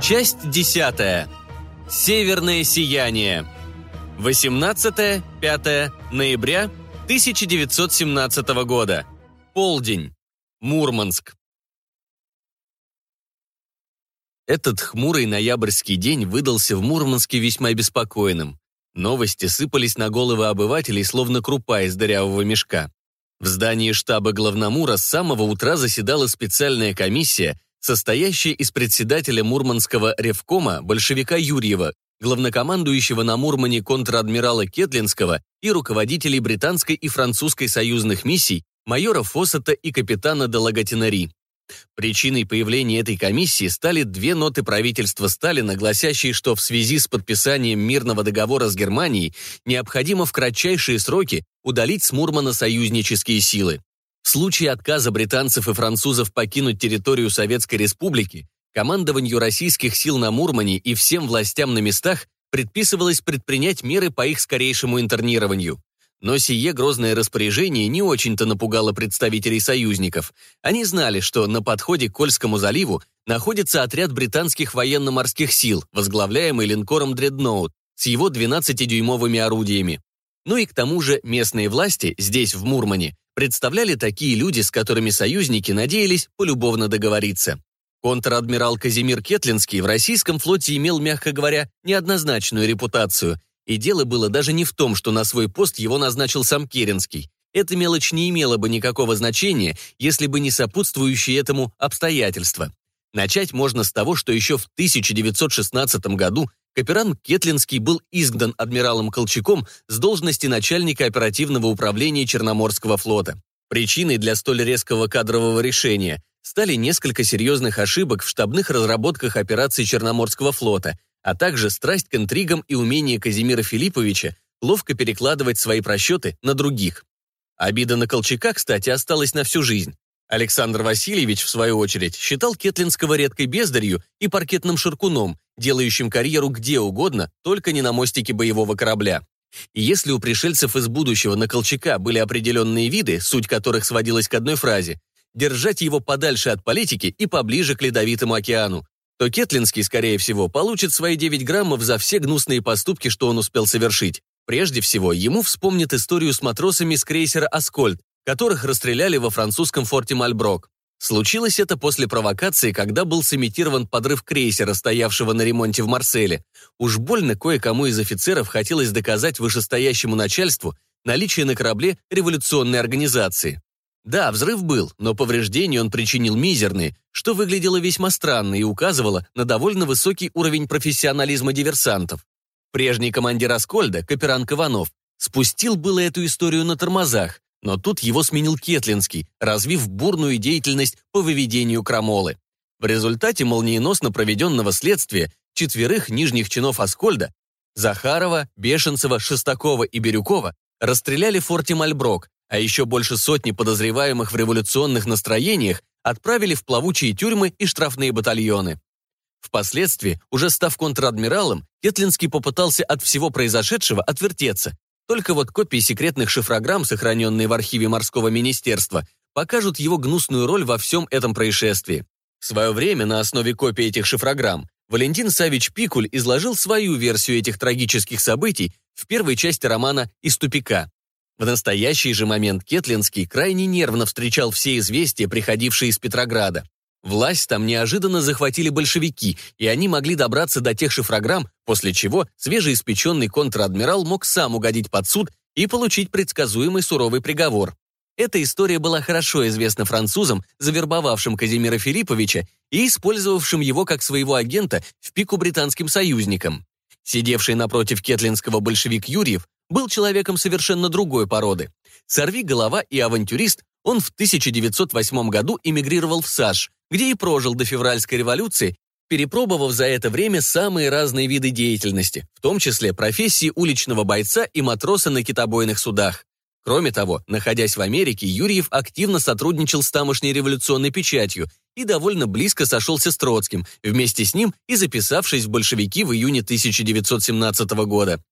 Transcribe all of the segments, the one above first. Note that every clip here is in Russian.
Часть десятая. Северное сияние. 18-5 ноября 1917 года. Полдень. Мурманск. Этот хмурый ноябрьский день выдался в Мурманске весьма беспокойным. Новости сыпались на головы обывателей, словно крупа из дырявого мешка. В здании штаба главномура с самого утра заседала специальная комиссия, состоящая из председателя Мурманского ревкома большевика Юрьева, главнокомандующего на Мурмане контр-адмирала Кетлинского и руководителей британской и французской союзных миссий майора Фоссета и капитана Делагатинари. Причиной появления этой комиссии стали две ноты правительства Сталина, гласящие, что в связи с подписанием мирного договора с Германией необходимо в кратчайшие сроки удалить с Мурмана союзнические силы. Случае отказа британцев и французов покинуть территорию Советской Республики, командованию российских сил на Мурмане и всем властям на местах предписывалось предпринять меры по их скорейшему интернированию. Но сие грозное распоряжение не очень-то напугало представителей союзников. Они знали, что на подходе к Кольскому заливу находится отряд британских военно-морских сил, возглавляемый линкором «Дредноут» с его 12-дюймовыми орудиями. Ну и к тому же местные власти здесь, в Мурмане, представляли такие люди, с которыми союзники надеялись полюбовно договориться. Контр-адмирал Казимир Кетлинский в российском флоте имел, мягко говоря, неоднозначную репутацию – и дело было даже не в том, что на свой пост его назначил сам Керенский. Эта мелочь не имела бы никакого значения, если бы не сопутствующие этому обстоятельства. Начать можно с того, что еще в 1916 году Каперан Кетлинский был изгнан адмиралом Колчаком с должности начальника оперативного управления Черноморского флота. Причиной для столь резкого кадрового решения стали несколько серьезных ошибок в штабных разработках операций Черноморского флота, а также страсть к интригам и умение Казимира Филипповича ловко перекладывать свои просчеты на других. Обида на Колчака, кстати, осталась на всю жизнь. Александр Васильевич, в свою очередь, считал Кетлинского редкой бездарью и паркетным ширкуном, делающим карьеру где угодно, только не на мостике боевого корабля. И если у пришельцев из будущего на Колчака были определенные виды, суть которых сводилась к одной фразе «держать его подальше от политики и поближе к ледовитому океану», то Кетлинский, скорее всего, получит свои 9 граммов за все гнусные поступки, что он успел совершить. Прежде всего, ему вспомнят историю с матросами с крейсера «Аскольд», которых расстреляли во французском форте Мальброк. Случилось это после провокации, когда был сымитирован подрыв крейсера, стоявшего на ремонте в Марселе. Уж больно кое-кому из офицеров хотелось доказать вышестоящему начальству наличие на корабле революционной организации. Да, взрыв был, но повреждения он причинил мизерные, что выглядело весьма странно и указывало на довольно высокий уровень профессионализма диверсантов. Прежний командир Аскольда, Каперанг Иванов, спустил было эту историю на тормозах, но тут его сменил Кетлинский, развив бурную деятельность по выведению крамолы. В результате молниеносно проведенного следствия четверых нижних чинов Аскольда Захарова, Бешенцева, Шестакова и Бирюкова расстреляли в форте Мальброк, а еще больше сотни подозреваемых в революционных настроениях отправили в плавучие тюрьмы и штрафные батальоны. Впоследствии, уже став контр-адмиралом, Кетлинский попытался от всего произошедшего отвертеться. Только вот копии секретных шифрограмм, сохраненные в архиве морского министерства, покажут его гнусную роль во всем этом происшествии. В свое время на основе копий этих шифрограмм Валентин Савич Пикуль изложил свою версию этих трагических событий в первой части романа «Из тупика». В настоящий же момент Кетлинский крайне нервно встречал все известия, приходившие из Петрограда. Власть там неожиданно захватили большевики, и они могли добраться до тех шифрограмм, после чего свежеиспеченный контр-адмирал мог сам угодить под суд и получить предсказуемый суровый приговор. Эта история была хорошо известна французам, завербовавшим Казимира Филипповича и использовавшим его как своего агента в пику британским союзникам. Сидевший напротив кетлинского большевик Юрьев был человеком совершенно другой породы. Сорви голова и авантюрист, он в 1908 году эмигрировал в САШ, где и прожил до февральской революции, перепробовав за это время самые разные виды деятельности, в том числе профессии уличного бойца и матроса на китобойных судах. Кроме того, находясь в Америке, Юрьев активно сотрудничал с тамошней революционной печатью и довольно близко сошелся с Троцким, вместе с ним и записавшись в большевики в июне 1917 года.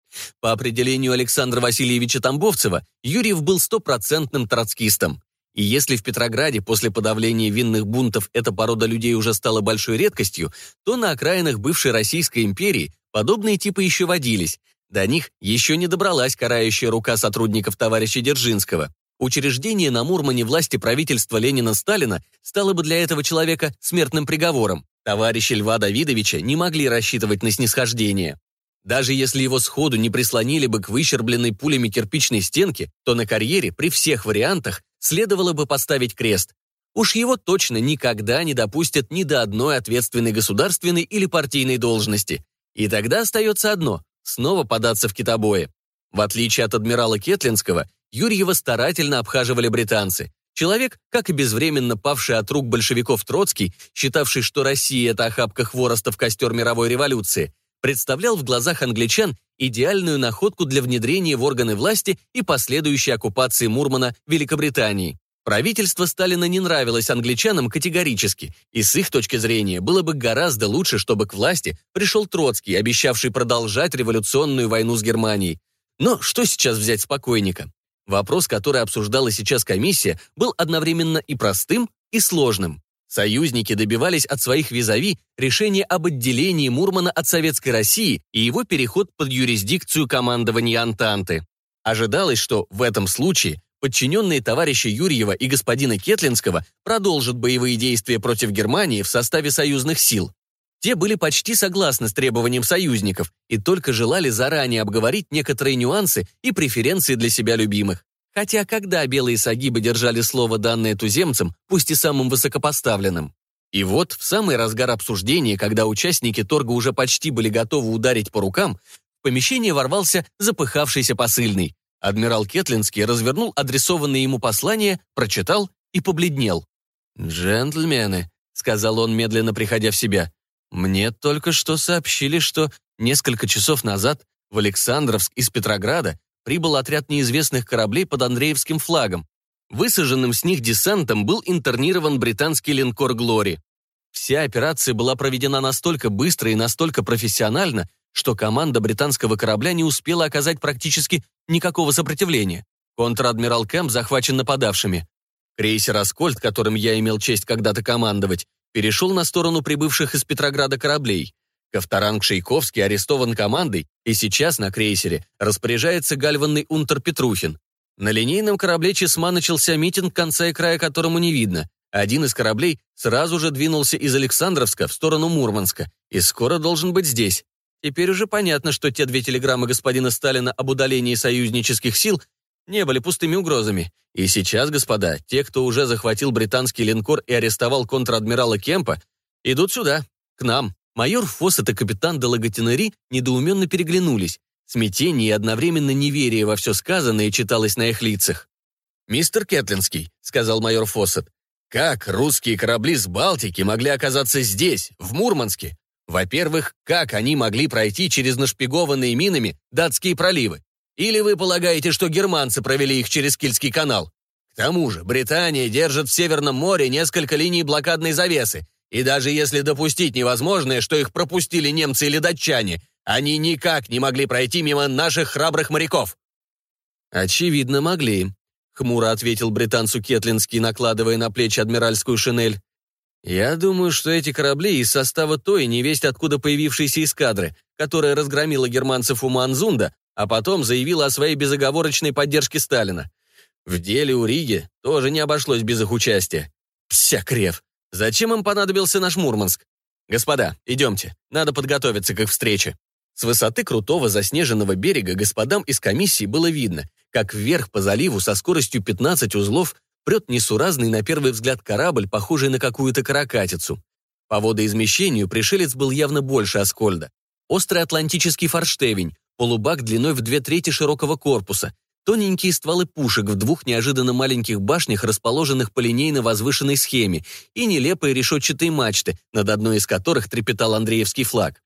По определению Александра Васильевича Тамбовцева, Юрьев был стопроцентным троцкистом. И если в Петрограде после подавления винных бунтов эта порода людей уже стала большой редкостью, то на окраинах бывшей Российской империи подобные типы еще водились. До них еще не добралась карающая рука сотрудников товарища Дзержинского. Учреждение на Мурмане власти правительства Ленина-Сталина стало бы для этого человека смертным приговором. Товарищи Льва Давидовича не могли рассчитывать на снисхождение. Даже если его сходу не прислонили бы к выщербленной пулями кирпичной стенке, то на карьере при всех вариантах следовало бы поставить крест. Уж его точно никогда не допустят ни до одной ответственной государственной или партийной должности. И тогда остается одно – снова податься в китобои. В отличие от адмирала Кетлинского, Юрьева старательно обхаживали британцы. Человек, как и безвременно павший от рук большевиков Троцкий, считавший, что Россия – это охапка хвороста в костер мировой революции, представлял в глазах англичан идеальную находку для внедрения в органы власти и последующей оккупации Мурмана Великобритании. Правительство Сталина не нравилось англичанам категорически, и с их точки зрения было бы гораздо лучше, чтобы к власти пришел Троцкий, обещавший продолжать революционную войну с Германией. Но что сейчас взять спокойника? Вопрос, который обсуждала сейчас комиссия, был одновременно и простым, и сложным. Союзники добивались от своих визави решения об отделении Мурмана от Советской России и его переход под юрисдикцию командования Антанты. Ожидалось, что в этом случае подчиненные товарища Юрьева и господина Кетлинского продолжат боевые действия против Германии в составе союзных сил. Те были почти согласны с требованием союзников и только желали заранее обговорить некоторые нюансы и преференции для себя любимых. Хотя когда белые сагибы держали слово, данное туземцам, пусть и самым высокопоставленным? И вот, в самый разгар обсуждения, когда участники торга уже почти были готовы ударить по рукам, в помещение ворвался запыхавшийся посыльный. Адмирал Кетлинский развернул адресованное ему послание, прочитал и побледнел. «Джентльмены», — сказал он, медленно приходя в себя, мне только что сообщили, что несколько часов назад в Александровск из Петрограда прибыл отряд неизвестных кораблей под Андреевским флагом. Высаженным с них десантом был интернирован британский линкор «Глори». Вся операция была проведена настолько быстро и настолько профессионально, что команда британского корабля не успела оказать практически никакого сопротивления. Контр-адмирал Кэмп захвачен нападавшими. Крейсер «Аскольд», которым я имел честь когда-то командовать, перешел на сторону прибывших из Петрограда кораблей. Ковторанг Шейковский арестован командой, и сейчас на крейсере распоряжается гальванный унтер Петрухин. На линейном корабле Чесма начался митинг, конца и края которому не видно. Один из кораблей сразу же двинулся из Александровска в сторону Мурманска и скоро должен быть здесь. Теперь уже понятно, что те две телеграммы господина Сталина об удалении союзнических сил не были пустыми угрозами. И сейчас, господа, те, кто уже захватил британский линкор и арестовал контр-адмирала Кемпа, идут сюда, к нам. Майор Фоссет и капитан Делагатинери недоуменно переглянулись. Смятение и одновременно неверие во все сказанное читалось на их лицах. «Мистер Кетлинский», — сказал майор Фоссет, «как русские корабли с Балтики могли оказаться здесь, в Мурманске? Во-первых, как они могли пройти через нашпигованные минами датские проливы? Или вы полагаете, что германцы провели их через Кильский канал? К тому же Британия держит в Северном море несколько линий блокадной завесы, и даже если допустить невозможное, что их пропустили немцы или датчане, они никак не могли пройти мимо наших храбрых моряков». «Очевидно, могли», — хмуро ответил британцу Кетлинский, накладывая на плечи адмиральскую шинель. «Я думаю, что эти корабли из состава той невесть откуда появившейся эскадры, которая разгромила германцев у Манзунда, а потом заявила о своей безоговорочной поддержке Сталина. В деле у Риги тоже не обошлось без их участия. Псякрев. Зачем им понадобился наш Мурманск? Господа, идемте, надо подготовиться к их встрече. С высоты крутого заснеженного берега господам из комиссии было видно, как вверх по заливу со скоростью 15 узлов прет несуразный на первый взгляд корабль, похожий на какую-то каракатицу. По водоизмещению пришелец был явно больше Аскольда. Острый атлантический форштевень, полубак длиной в две трети широкого корпуса, тоненькие стволы пушек в двух неожиданно маленьких башнях, расположенных по линейно возвышенной схеме, и нелепые решетчатые мачты, над одной из которых трепетал Андреевский флаг.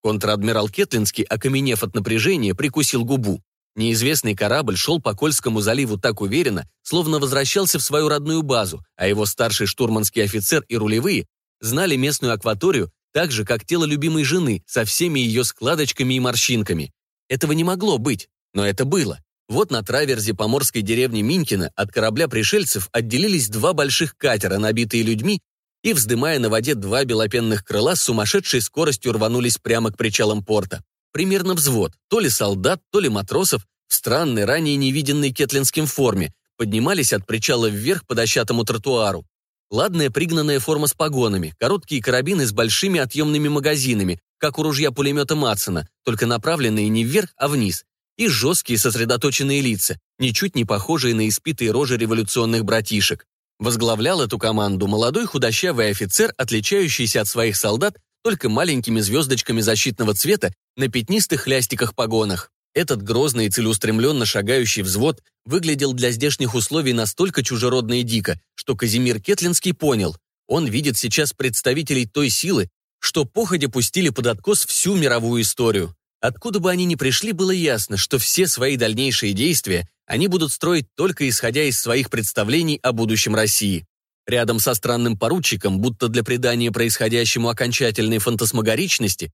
Контр-адмирал Кетлинский, окаменев от напряжения, прикусил губу. Неизвестный корабль шел по Кольскому заливу так уверенно, словно возвращался в свою родную базу, а его старший штурманский офицер и рулевые знали местную акваторию так же, как тело любимой жены, со всеми ее складочками и морщинками. Этого не могло быть, но это было. Вот на траверзе поморской деревни Минькина от корабля пришельцев отделились два больших катера, набитые людьми, и, вздымая на воде два белопенных крыла, с сумасшедшей скоростью рванулись прямо к причалам порта. Примерно взвод, то ли солдат, то ли матросов, в странной, ранее невиденной кетлинским форме, поднимались от причала вверх по дощатому тротуару. Ладная пригнанная форма с погонами, короткие карабины с большими отъемными магазинами, как у ружья-пулемета Матсона, только направленные не вверх, а вниз, и жесткие сосредоточенные лица, ничуть не похожие на испитые рожи революционных братишек. Возглавлял эту команду молодой худощавый офицер, отличающийся от своих солдат только маленькими звездочками защитного цвета на пятнистых лястиках-погонах. Этот грозный и целеустремленно шагающий взвод выглядел для здешних условий настолько чужеродно и дико, что Казимир Кетлинский понял, он видит сейчас представителей той силы, что походя пустили под откос всю мировую историю. Откуда бы они ни пришли, было ясно, что все свои дальнейшие действия они будут строить только исходя из своих представлений о будущем России. Рядом со странным поручиком, будто для придания происходящему окончательной фантасмагоричности,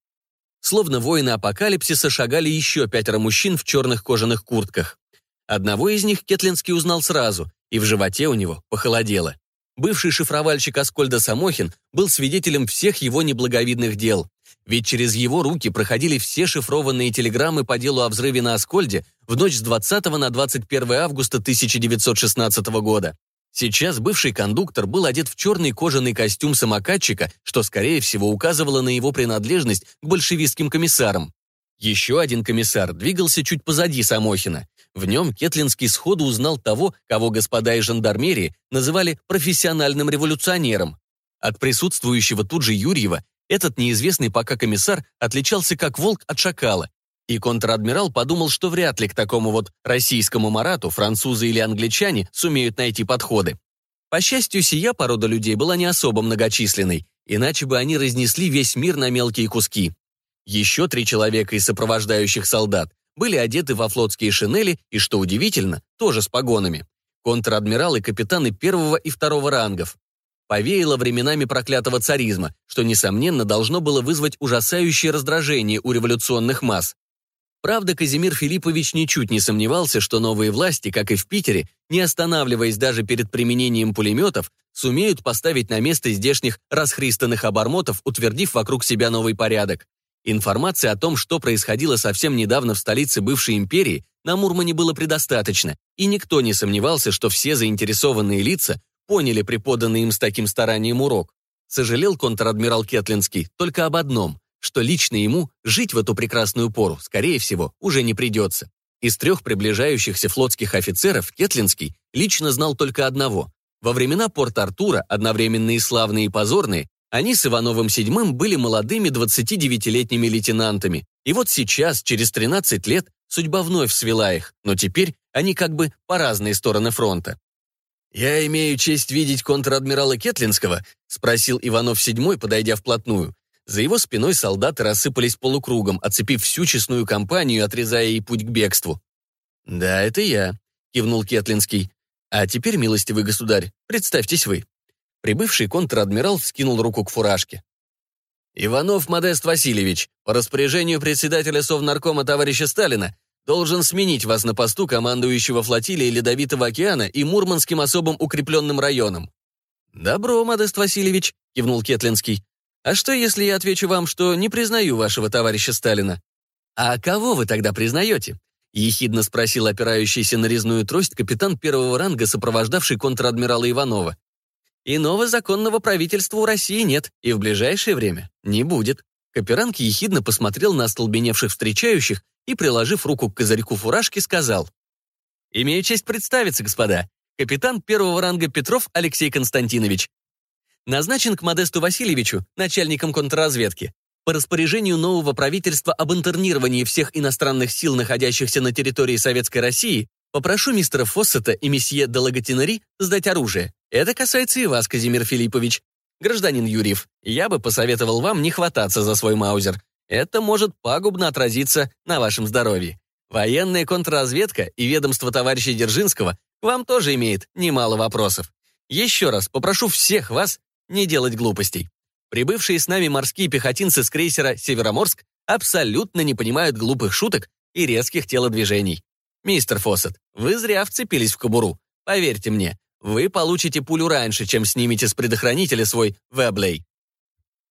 словно воины апокалипсиса шагали еще пятеро мужчин в черных кожаных куртках. Одного из них Кетлинский узнал сразу, и в животе у него похолодело. Бывший шифровальщик Аскольда Самохин был свидетелем всех его неблаговидных дел. Ведь через его руки проходили все шифрованные телеграммы по делу о взрыве на Аскольде в ночь с 20 на 21 августа 1916 года. Сейчас бывший кондуктор был одет в черный кожаный костюм самокатчика, что, скорее всего, указывало на его принадлежность к большевистским комиссарам. Еще один комиссар двигался чуть позади Самохина. В нем Кетлинский сходу узнал того, кого господа из жандармерии называли профессиональным революционером. От присутствующего тут же Юрьева этот неизвестный пока комиссар отличался как волк от шакала, и контр-адмирал подумал, что вряд ли к такому вот российскому марату французы или англичане сумеют найти подходы. По счастью, сия порода людей была не особо многочисленной, иначе бы они разнесли весь мир на мелкие куски. Еще три человека из сопровождающих солдат были одеты во флотские шинели и, что удивительно, тоже с погонами. Контр-адмирал и капитаны первого и второго рангов. Повеяло временами проклятого царизма, что, несомненно, должно было вызвать ужасающее раздражение у революционных масс. Правда, Казимир Филиппович ничуть не сомневался, что новые власти, как и в Питере, не останавливаясь даже перед применением пулеметов, сумеют поставить на место здешних расхристанных обормотов, утвердив вокруг себя новый порядок. Информации о том, что происходило совсем недавно в столице бывшей империи, на Мурмане было предостаточно, и никто не сомневался, что все заинтересованные лица поняли преподанный им с таким старанием урок. Сожалел контр-адмирал Кетлинский только об одном, что лично ему жить в эту прекрасную пору, скорее всего, уже не придется. Из трех приближающихся флотских офицеров Кетлинский лично знал только одного. Во времена Порт-Артура, одновременно и славные, и позорные, они с Ивановым VII были молодыми 29-летними лейтенантами. И вот сейчас, через 13 лет, судьба вновь свела их, но теперь они как бы по разные стороны фронта. «Я имею честь видеть контр-адмирала Кетлинского?» — спросил Иванов VII, подойдя вплотную. За его спиной солдаты рассыпались полукругом, оцепив всю честную компанию, отрезая ей путь к бегству. «Да, это я», — кивнул Кетлинский. «А теперь, милостивый государь, представьтесь вы». Прибывший контр-адмирал вскинул руку к фуражке. «Иванов Модест Васильевич, по распоряжению председателя Совнаркома товарища Сталина, должен сменить вас на посту командующего флотилией Ледовитого океана и Мурманским особым укрепленным районом». «Добро, Модест Васильевич», — кивнул Кетлинский. «А что, если я отвечу вам, что не признаю вашего товарища Сталина?» «А кого вы тогда признаете?» — ехидно спросил опирающийся на резную трость капитан первого ранга, сопровождавший контр-адмирала Иванова. Иного законного правительства у России нет, и в ближайшее время не будет. Каперанг ехидно посмотрел на остолбеневших встречающих и, приложив руку к козырьку фуражки, сказал. «Имею честь представиться, господа. Капитан первого ранга Петров Алексей Константинович. Назначен к Модесту Васильевичу начальником контрразведки. По распоряжению нового правительства об интернировании всех иностранных сил, находящихся на территории Советской России, попрошу мистера Фоссета и месье Делагатинари сдать оружие. Это касается и вас, Казимир Филиппович. Гражданин Юрьев, я бы посоветовал вам не хвататься за свой маузер. Это может пагубно отразиться на вашем здоровье. Военная контрразведка и ведомство товарища Держинского к вам тоже имеет немало вопросов. Еще раз попрошу всех вас не делать глупостей. Прибывшие с нами морские пехотинцы с крейсера «Североморск» абсолютно не понимают глупых шуток и резких телодвижений. Мистер Фоссет, вы зря вцепились в кобуру. Поверьте мне, вы получите пулю раньше, чем снимете с предохранителя свой Веблей.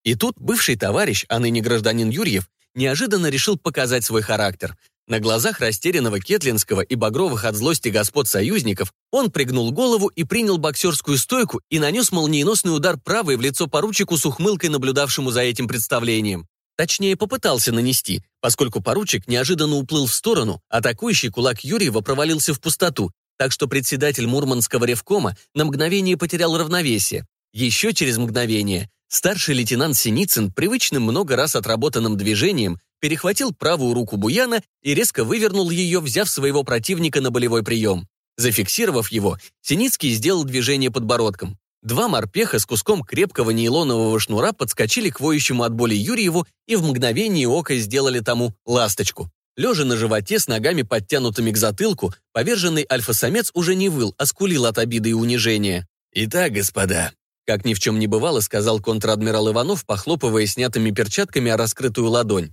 И тут бывший товарищ, а ныне гражданин Юрьев, неожиданно решил показать свой характер. На глазах растерянного Кетлинского и багровых от злости господ союзников он пригнул голову и принял боксерскую стойку и нанес молниеносный удар правой в лицо поручику с ухмылкой, наблюдавшему за этим представлением. Точнее, попытался нанести, поскольку поручик неожиданно уплыл в сторону, атакующий кулак Юрьева провалился в пустоту, так что председатель Мурманского ревкома на мгновение потерял равновесие. Еще через мгновение старший лейтенант Синицын привычным много раз отработанным движением перехватил правую руку Буяна и резко вывернул ее, взяв своего противника на болевой прием. Зафиксировав его, Синицкий сделал движение подбородком. Два морпеха с куском крепкого нейлонового шнура подскочили к воющему от боли Юрьеву и в мгновение ока сделали тому ласточку. Лежа на животе с ногами подтянутыми к затылку, поверженный альфа-самец уже не выл, а скулил от обиды и унижения. «Итак, господа», как ни в чем не бывало, сказал контр-адмирал Иванов, похлопывая снятыми перчатками о раскрытую ладонь.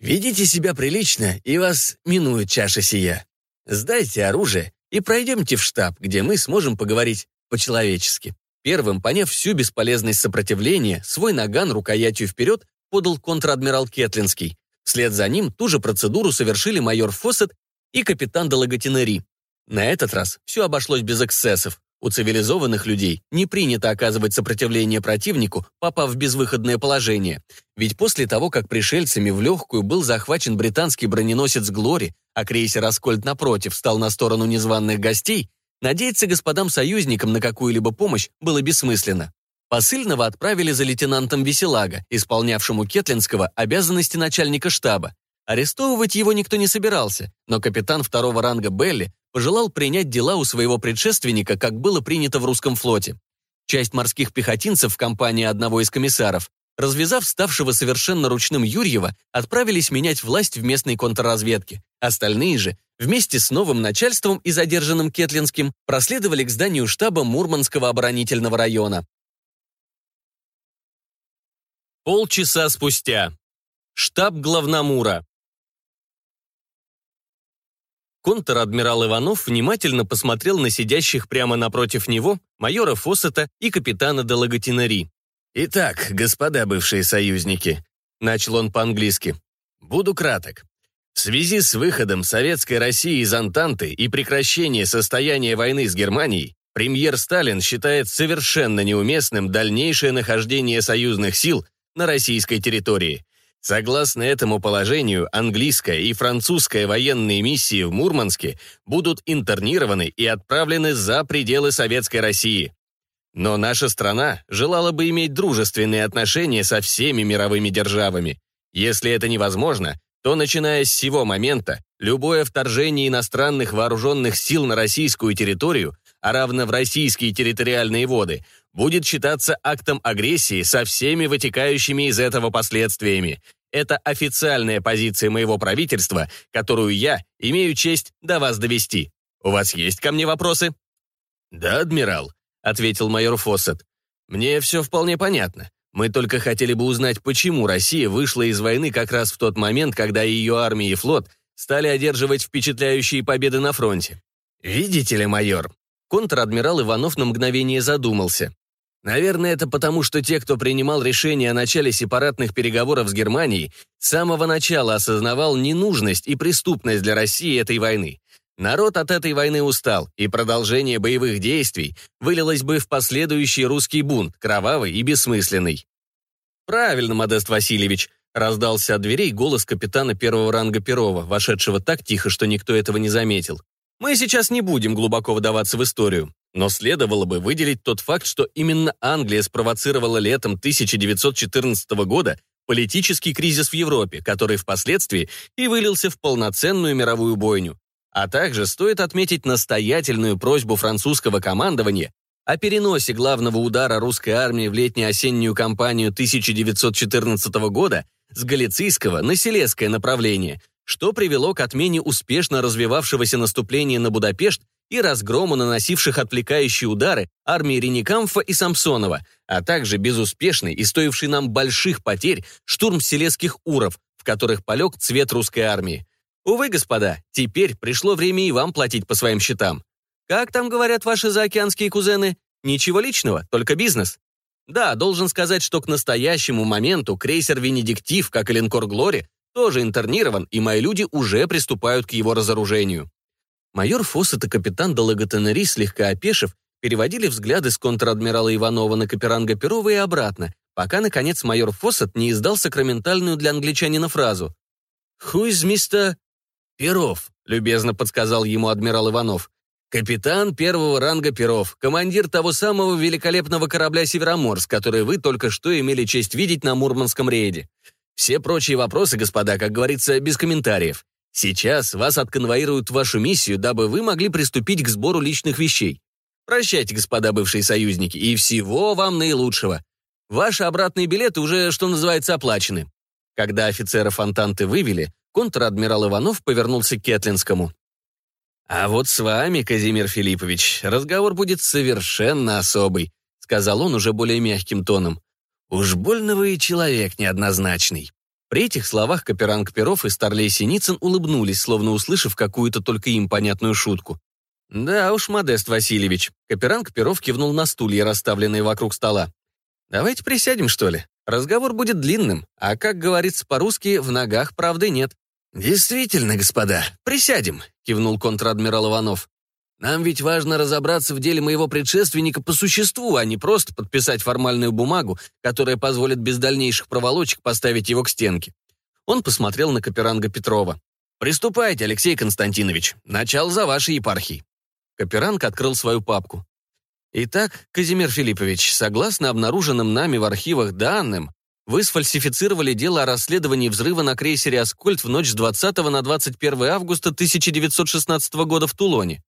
Ведите себя прилично, и вас минует чаша сия. Сдайте оружие и пройдемте в штаб, где мы сможем поговорить по-человечески». Первым, поняв всю бесполезность сопротивления, свой наган рукоятью вперед подал контр-адмирал Кетлинский. Вслед за ним ту же процедуру совершили майор Фоссет и капитан Делагатинери. На этот раз все обошлось без эксцессов. У цивилизованных людей не принято оказывать сопротивление противнику, попав в безвыходное положение. Ведь после того, как пришельцами в легкую был захвачен британский броненосец «Глори», а крейсер «Аскольд» напротив стал на сторону незваных гостей, надеяться господам-союзникам на какую-либо помощь было бессмысленно. Посыльного отправили за лейтенантом Веселага, исполнявшему Кетлинского обязанности начальника штаба. Арестовывать его никто не собирался, но капитан второго ранга Белли пожелал принять дела у своего предшественника, как было принято в русском флоте. Часть морских пехотинцев в компании одного из комиссаров, развязав ставшего совершенно ручным Юрьева, отправились менять власть в местной контрразведке. Остальные же, вместе с новым начальством и задержанным Кетлинским, проследовали к зданию штаба Мурманского оборонительного района. Полчаса спустя. Штаб Главномура. Контр-адмирал Иванов внимательно посмотрел на сидящих прямо напротив него майора Фоссета и капитана Делагатинари. «Итак, господа бывшие союзники», — начал он по-английски, — «буду краток. В связи с выходом Советской России из Антанты и прекращением состояния войны с Германией, премьер Сталин считает совершенно неуместным дальнейшее нахождение союзных сил на российской территории. Согласно этому положению, английская и французская военные миссии в Мурманске будут интернированы и отправлены за пределы Советской России. Но наша страна желала бы иметь дружественные отношения со всеми мировыми державами. Если это невозможно, то, начиная с сего момента, любое вторжение иностранных вооруженных сил на российскую территорию, а равно в российские территориальные воды, будет считаться актом агрессии со всеми вытекающими из этого последствиями. Это официальная позиция моего правительства, которую я имею честь до вас довести. У вас есть ко мне вопросы?» «Да, адмирал», — ответил майор Фоссет. «Мне все вполне понятно. Мы только хотели бы узнать, почему Россия вышла из войны как раз в тот момент, когда ее армия и флот стали одерживать впечатляющие победы на фронте. Видите ли, майор?» Контр-адмирал Иванов на мгновение задумался. Наверное, это потому, что те, кто принимал решение о начале сепаратных переговоров с Германией, с самого начала осознавал ненужность и преступность для России этой войны. Народ от этой войны устал, и продолжение боевых действий вылилось бы в последующий русский бунт, кровавый и бессмысленный. «Правильно, Модест Васильевич», — раздался от дверей голос капитана первого ранга Перова, вошедшего так тихо, что никто этого не заметил. «Мы сейчас не будем глубоко вдаваться в историю. Но следовало бы выделить тот факт, что именно Англия спровоцировала летом 1914 года политический кризис в Европе, который впоследствии и вылился в полноценную мировую бойню. А также стоит отметить настоятельную просьбу французского командования о переносе главного удара русской армии в летне-осеннюю кампанию 1914 года с Галицийского на Селесское направление, что привело к отмене успешно развивавшегося наступления на Будапешт и разгрому наносивших отвлекающие удары армии Реникамфа и Самсонова, а также безуспешный и стоивший нам больших потерь штурм селезских уров, в которых полег цвет русской армии. Увы, господа, теперь пришло время и вам платить по своим счетам. Как там говорят ваши заокеанские кузены? Ничего личного, только бизнес. Да, должен сказать, что к настоящему моменту крейсер «Венедиктив», как и линкор «Глори», тоже интернирован, и мои люди уже приступают к его разоружению. Майор Фоссет и капитан Далаготенери, слегка опешив, переводили взгляды с контр-адмирала Иванова на Каперанга Перова и обратно, пока, наконец, майор Фоссет не издал сакраментальную для англичанина фразу. «Who is Mr. Перов?» — любезно подсказал ему адмирал Иванов. «Капитан первого ранга Перов, командир того самого великолепного корабля «Североморск», который вы только что имели честь видеть на Мурманском рейде. Все прочие вопросы, господа, как говорится, без комментариев. Сейчас вас отконвоируют в вашу миссию, дабы вы могли приступить к сбору личных вещей. Прощайте, господа бывшие союзники, и всего вам наилучшего. Ваши обратные билеты уже, что называется, оплачены». Когда офицеров Антанты вывели, контр-адмирал Иванов повернулся к Кетлинскому. «А вот с вами, Казимир Филиппович, разговор будет совершенно особый», сказал он уже более мягким тоном. «Уж больно вы человек неоднозначный». При этих словах Каперанг Перов и Старлей Синицын улыбнулись, словно услышав какую-то только им понятную шутку. «Да уж, Модест Васильевич», Каперанг Перов кивнул на стулья, расставленные вокруг стола. «Давайте присядем, что ли? Разговор будет длинным, а, как говорится по-русски, в ногах правды нет». «Действительно, господа, присядем», — кивнул контр-адмирал Иванов. «Нам ведь важно разобраться в деле моего предшественника по существу, а не просто подписать формальную бумагу, которая позволит без дальнейших проволочек поставить его к стенке». Он посмотрел на Каперанга Петрова. «Приступайте, Алексей Константинович. Начало за вашей епархией». Каперанг открыл свою папку. Итак, Казимир Филиппович, согласно обнаруженным нами в архивах данным, вы сфальсифицировали дело о расследовании взрыва на крейсере «Аскольд» в ночь с 20 на 21 августа 1916 года в Тулоне.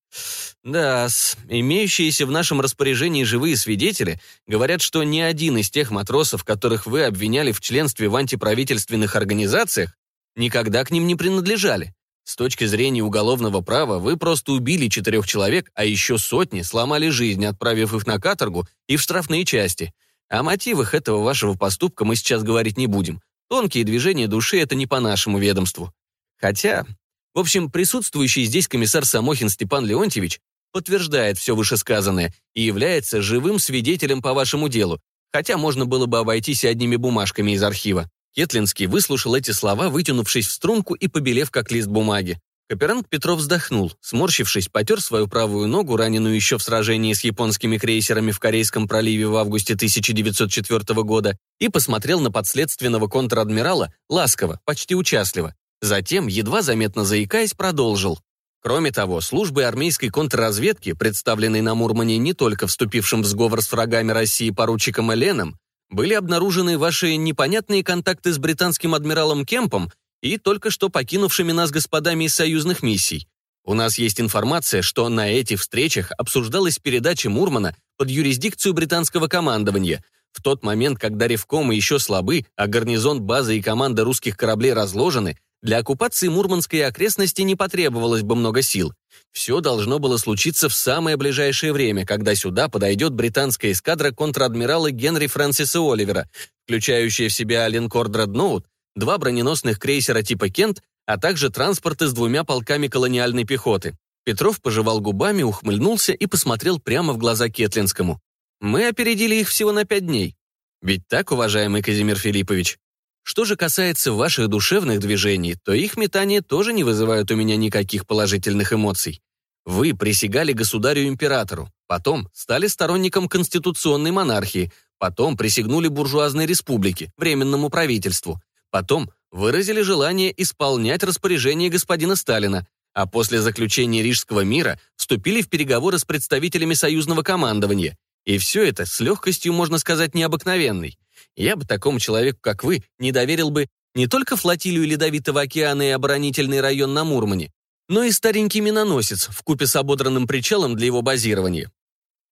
да -с, имеющиеся в нашем распоряжении живые свидетели говорят, что ни один из тех матросов, которых вы обвиняли в членстве в антиправительственных организациях, никогда к ним не принадлежали. С точки зрения уголовного права вы просто убили четырех человек, а еще сотни сломали жизнь, отправив их на каторгу и в штрафные части. О мотивах этого вашего поступка мы сейчас говорить не будем. Тонкие движения души — это не по нашему ведомству. Хотя, в общем, присутствующий здесь комиссар Самохин Степан Леонтьевич подтверждает все вышесказанное и является живым свидетелем по вашему делу, хотя можно было бы обойтись одними бумажками из архива. Кетлинский выслушал эти слова, вытянувшись в струнку и побелев, как лист бумаги. Каперанг Петров вздохнул, сморщившись, потер свою правую ногу, раненую еще в сражении с японскими крейсерами в Корейском проливе в августе 1904 года, и посмотрел на подследственного контр-адмирала ласково, почти участливо. Затем, едва заметно заикаясь, продолжил. Кроме того, службы армейской контрразведки, представленной на Мурмане не только вступившим в сговор с врагами России поручиком Эленом, были обнаружены ваши непонятные контакты с британским адмиралом Кемпом и только что покинувшими нас господами из союзных миссий. У нас есть информация, что на этих встречах обсуждалась передача Мурмана под юрисдикцию британского командования. В тот момент, когда ревкомы еще слабы, а гарнизон базы и команда русских кораблей разложены, для оккупации Мурманской окрестности не потребовалось бы много сил. Все должно было случиться в самое ближайшее время, когда сюда подойдет британская эскадра контр-адмирала Генри Фрэнсиса Оливера, включающая в себя линкор «Дредноут», два броненосных крейсера типа «Кент», а также транспорты с двумя полками колониальной пехоты. Петров пожевал губами, ухмыльнулся и посмотрел прямо в глаза Кетлинскому. «Мы опередили их всего на пять дней. Ведь так, уважаемый Казимир Филиппович?» Что же касается ваших душевных движений, то их метания тоже не вызывают у меня никаких положительных эмоций. Вы присягали государю-императору, потом стали сторонником конституционной монархии, потом присягнули буржуазной республике, временному правительству, потом выразили желание исполнять распоряжение господина Сталина, а после заключения Рижского мира вступили в переговоры с представителями союзного командования. И все это с легкостью, можно сказать, необыкновенной. Я бы такому человеку, как вы, не доверил бы не только флотилию Ледовитого океана и оборонительный район на Мурмане, но и старенький миноносец в купе с ободранным причалом для его базирования.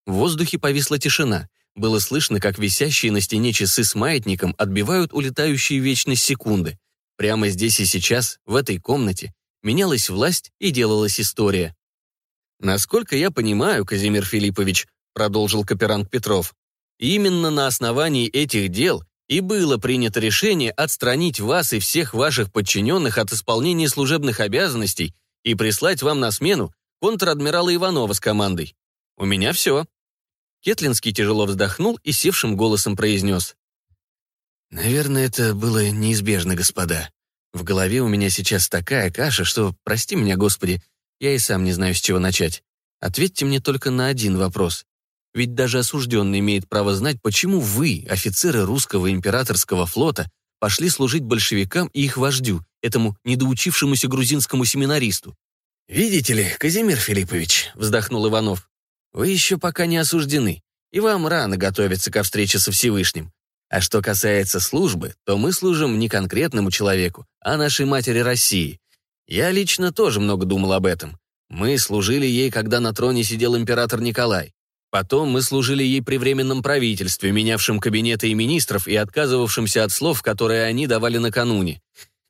В воздухе повисла тишина. Было слышно, как висящие на стене часы с маятником отбивают улетающие вечность секунды. Прямо здесь и сейчас, в этой комнате, менялась власть и делалась история. «Насколько я понимаю, Казимир Филиппович», продолжил Каперанг Петров, Именно на основании этих дел и было принято решение отстранить вас и всех ваших подчиненных от исполнения служебных обязанностей и прислать вам на смену контр-адмирала Иванова с командой. У меня все». Кетлинский тяжело вздохнул и севшим голосом произнес. «Наверное, это было неизбежно, господа. В голове у меня сейчас такая каша, что, прости меня, Господи, я и сам не знаю, с чего начать. Ответьте мне только на один вопрос. Ведь даже осужденный имеет право знать, почему вы, офицеры русского императорского флота, пошли служить большевикам и их вождю, этому недоучившемуся грузинскому семинаристу. «Видите ли, Казимир Филиппович», — вздохнул Иванов, «вы еще пока не осуждены, и вам рано готовиться ко встрече со Всевышним. А что касается службы, то мы служим не конкретному человеку, а нашей матери России. Я лично тоже много думал об этом. Мы служили ей, когда на троне сидел император Николай. Потом мы служили ей при временном правительстве, менявшем кабинеты и министров и отказывавшимся от слов, которые они давали накануне.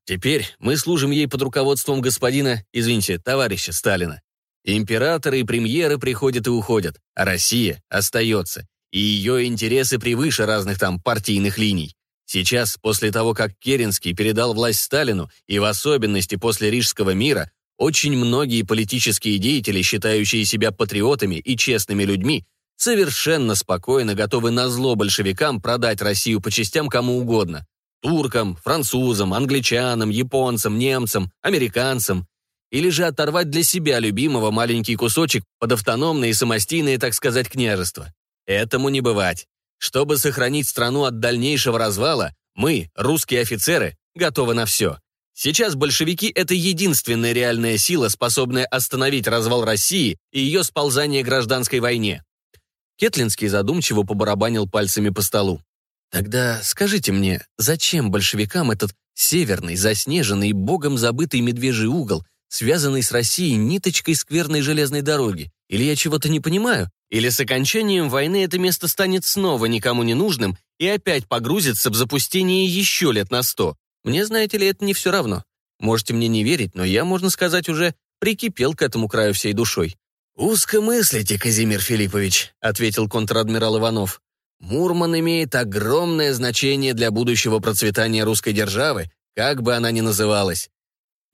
Теперь мы служим ей под руководством господина, извините, товарища Сталина. Императоры и премьеры приходят и уходят, а Россия остается и ее интересы превыше разных там партийных линий. Сейчас, после того, как Керенский передал власть Сталину, и в особенности после Рижского мира, очень многие политические деятели, считающие себя патриотами и честными людьми, совершенно спокойно готовы на зло большевикам продать Россию по частям кому угодно. Туркам, французам, англичанам, японцам, немцам, американцам. Или же оторвать для себя любимого маленький кусочек под автономное и самостийное, так сказать, княжество. Этому не бывать. Чтобы сохранить страну от дальнейшего развала, мы, русские офицеры, готовы на все. Сейчас большевики — это единственная реальная сила, способная остановить развал России и ее сползание к гражданской войне. Кетлинский задумчиво побарабанил пальцами по столу. «Тогда скажите мне, зачем большевикам этот северный, заснеженный, богом забытый медвежий угол, связанный с Россией ниточкой скверной железной дороги? Или я чего-то не понимаю? Или с окончанием войны это место станет снова никому не нужным и опять погрузится в запустение еще лет на сто? Мне, знаете ли, это не все равно. Можете мне не верить, но я, можно сказать, уже прикипел к этому краю всей душой. «Узко мыслите, Казимир Филиппович», — ответил контр-адмирал Иванов. «Мурман имеет огромное значение для будущего процветания русской державы, как бы она ни называлась.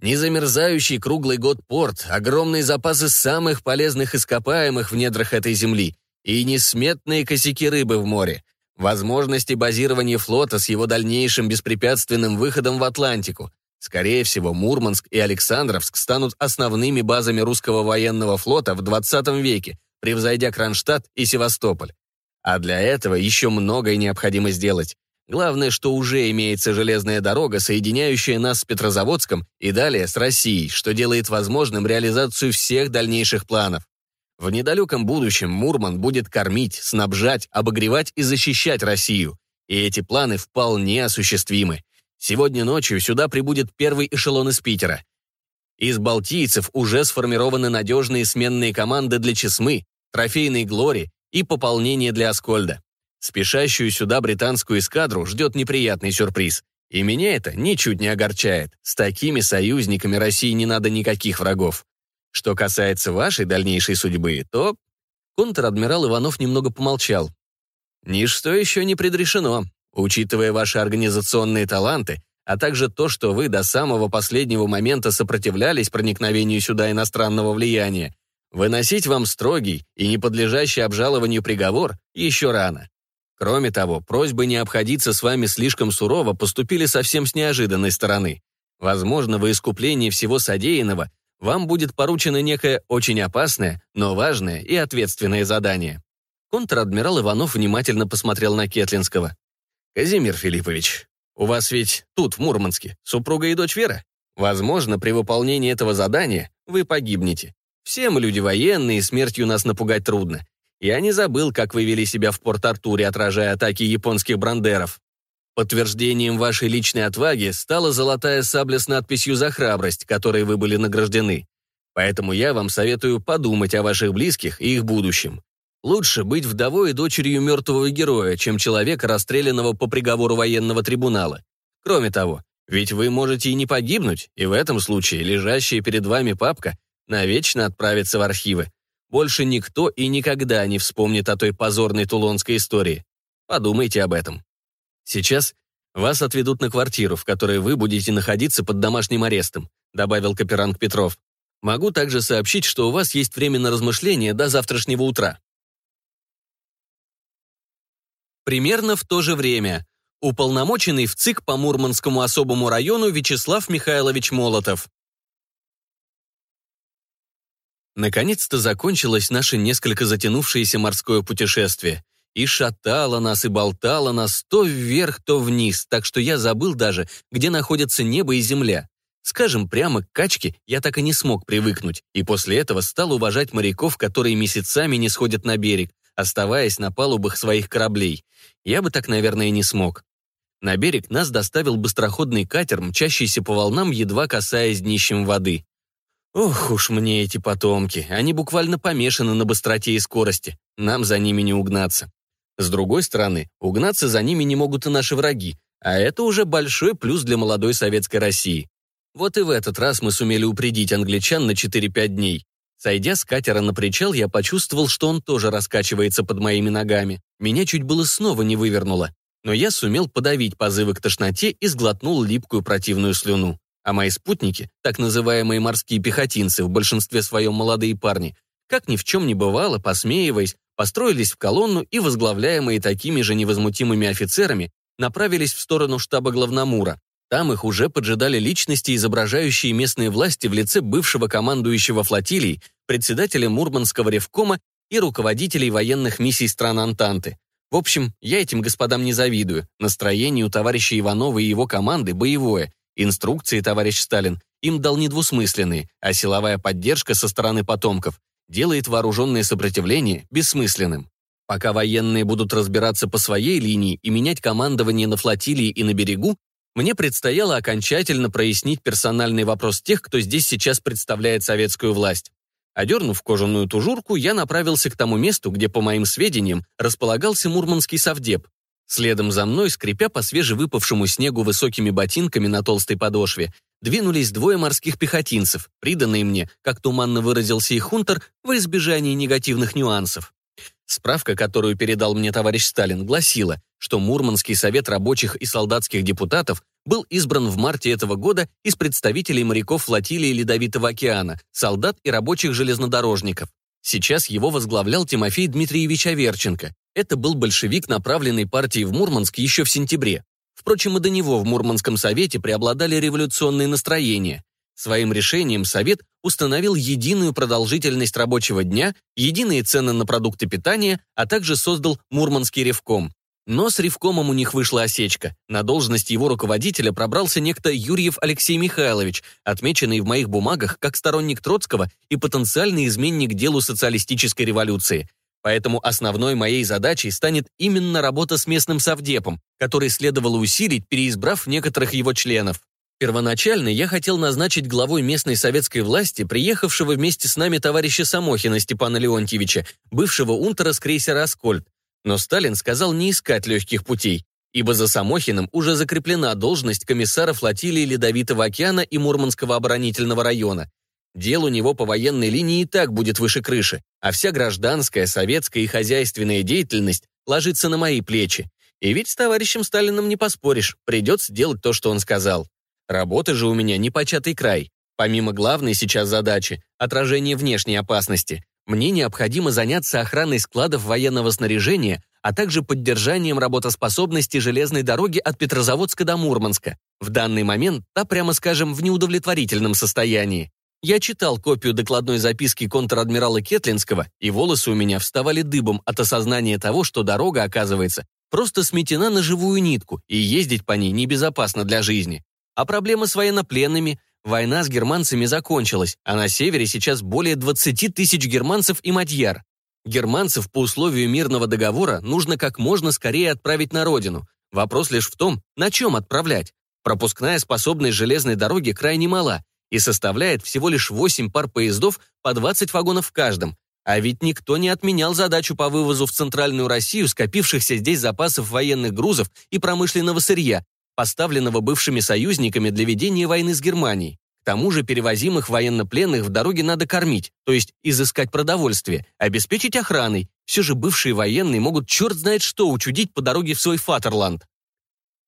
Незамерзающий круглый год порт, огромные запасы самых полезных ископаемых в недрах этой земли и несметные косяки рыбы в море, возможности базирования флота с его дальнейшим беспрепятственным выходом в Атлантику. Скорее всего, Мурманск и Александровск станут основными базами русского военного флота в 20 веке, превзойдя Кронштадт и Севастополь. А для этого еще многое необходимо сделать. Главное, что уже имеется железная дорога, соединяющая нас с Петрозаводском и далее с Россией, что делает возможным реализацию всех дальнейших планов. В недалеком будущем Мурман будет кормить, снабжать, обогревать и защищать Россию. И эти планы вполне осуществимы. Сегодня ночью сюда прибудет первый эшелон из Питера. Из балтийцев уже сформированы надежные сменные команды для Чесмы, трофейной Глори и пополнение для Аскольда. Спешащую сюда британскую эскадру ждет неприятный сюрприз. И меня это ничуть не огорчает. С такими союзниками России не надо никаких врагов. Что касается вашей дальнейшей судьбы, то... Контр-адмирал Иванов немного помолчал. Ничто еще не предрешено. Учитывая ваши организационные таланты, а также то, что вы до самого последнего момента сопротивлялись проникновению сюда иностранного влияния, выносить вам строгий и не подлежащий обжалованию приговор еще рано. Кроме того, просьбы не обходиться с вами слишком сурово поступили совсем с неожиданной стороны. Возможно, во искуплении всего содеянного вам будет поручено некое очень опасное, но важное и ответственное задание. Контр-адмирал Иванов внимательно посмотрел на Кетлинского. «Казимир Филиппович, у вас ведь тут, в Мурманске, супруга и дочь Вера? Возможно, при выполнении этого задания вы погибнете. Все мы люди военные, смертью нас напугать трудно. Я не забыл, как вы вели себя в Порт-Артуре, отражая атаки японских брандеров. Подтверждением вашей личной отваги стала золотая сабля с надписью «За храбрость», которой вы были награждены. Поэтому я вам советую подумать о ваших близких и их будущем. Лучше быть вдовой и дочерью мертвого героя, чем человека, расстрелянного по приговору военного трибунала. Кроме того, ведь вы можете и не погибнуть, и в этом случае лежащая перед вами папка навечно отправится в архивы. Больше никто и никогда не вспомнит о той позорной тулонской истории. Подумайте об этом. Сейчас вас отведут на квартиру, в которой вы будете находиться под домашним арестом», добавил Каперанг Петров. «Могу также сообщить, что у вас есть время на размышления до завтрашнего утра». Примерно в то же время уполномоченный в ЦИК по Мурманскому особому району Вячеслав Михайлович Молотов. Наконец-то закончилось наше несколько затянувшееся морское путешествие. И шатало нас, и болтало нас то вверх, то вниз, так что я забыл даже, где находятся небо и земля. Скажем прямо, к качке я так и не смог привыкнуть, и после этого стал уважать моряков, которые месяцами не сходят на берег, оставаясь на палубах своих кораблей. Я бы так, наверное, не смог. На берег нас доставил быстроходный катер, мчащийся по волнам, едва касаясь днищем воды. Ох уж мне эти потомки, они буквально помешаны на быстроте и скорости, нам за ними не угнаться. С другой стороны, угнаться за ними не могут и наши враги, а это уже большой плюс для молодой советской России. Вот и в этот раз мы сумели упредить англичан на 4-5 дней. Сойдя с катера на причал, я почувствовал, что он тоже раскачивается под моими ногами. Меня чуть было снова не вывернуло, но я сумел подавить позывы к тошноте и сглотнул липкую противную слюну. А мои спутники, так называемые морские пехотинцы, в большинстве своем молодые парни, как ни в чем не бывало, посмеиваясь, построились в колонну и, возглавляемые такими же невозмутимыми офицерами, направились в сторону штаба главномура. Там их уже поджидали личности, изображающие местные власти в лице бывшего командующего флотилией, председателя Мурманского ревкома и руководителей военных миссий стран Антанты. В общем, я этим господам не завидую. Настроение у товарища Иванова и его команды боевое. Инструкции товарищ Сталин им дал недвусмысленные, а силовая поддержка со стороны потомков делает вооруженное сопротивление бессмысленным. Пока военные будут разбираться по своей линии и менять командование на флотилии и на берегу, мне предстояло окончательно прояснить персональный вопрос тех, кто здесь сейчас представляет советскую власть. Одернув кожаную тужурку, я направился к тому месту, где, по моим сведениям, располагался мурманский совдеп. Следом за мной, скрипя по свежевыпавшему снегу высокими ботинками на толстой подошве, двинулись двое морских пехотинцев, приданные мне, как туманно выразился их хунтер, в избежании негативных нюансов. Справка, которую передал мне товарищ Сталин, гласила, что Мурманский совет рабочих и солдатских депутатов был избран в марте этого года из представителей моряков флотилии Ледовитого океана, солдат и рабочих железнодорожников. Сейчас его возглавлял Тимофей Дмитриевич Аверченко. Это был большевик, направленный партией в Мурманск еще в сентябре. Впрочем, и до него в Мурманском совете преобладали революционные настроения. Своим решением Совет установил единую продолжительность рабочего дня, единые цены на продукты питания, а также создал Мурманский ревком. Но с ревкомом у них вышла осечка. На должность его руководителя пробрался некто Юрьев Алексей Михайлович, отмеченный в моих бумагах как сторонник Троцкого и потенциальный изменник делу социалистической революции. Поэтому основной моей задачей станет именно работа с местным совдепом, который следовало усилить, переизбрав некоторых его членов. Первоначально я хотел назначить главой местной советской власти приехавшего вместе с нами товарища Самохина Степана Леонтьевича, бывшего унтера с крейсера «Аскольд». Но Сталин сказал не искать легких путей, ибо за Самохиным уже закреплена должность комиссара флотилии Ледовитого океана и Мурманского оборонительного района. Дел у него по военной линии и так будет выше крыши, а вся гражданская, советская и хозяйственная деятельность ложится на мои плечи. И ведь с товарищем Сталиным не поспоришь, придется делать то, что он сказал. Работа же у меня непочатый край. Помимо главной сейчас задачи – отражения внешней опасности, мне необходимо заняться охраной складов военного снаряжения, а также поддержанием работоспособности железной дороги от Петрозаводска до Мурманска. В данный момент та, прямо скажем, в неудовлетворительном состоянии. Я читал копию докладной записки контр-адмирала Кетлинского, и волосы у меня вставали дыбом от осознания того, что дорога, оказывается, просто сметена на живую нитку, и ездить по ней небезопасно для жизни. А проблема с военнопленными, война с германцами закончилась, а на севере сейчас более 20 тысяч германцев и мадьяр. Германцев по условию мирного договора нужно как можно скорее отправить на родину. Вопрос лишь в том, на чем отправлять. Пропускная способность железной дороги крайне мала, и составляет всего лишь 8 пар поездов по 20 вагонов в каждом. А ведь никто не отменял задачу по вывозу в Центральную Россию скопившихся здесь запасов военных грузов и промышленного сырья, поставленного бывшими союзниками для ведения войны с Германией. К тому же перевозимых военнопленных в дороге надо кормить, то есть изыскать продовольствие, обеспечить охраной. Все же бывшие военные могут черт знает что учудить по дороге в свой Фатерланд.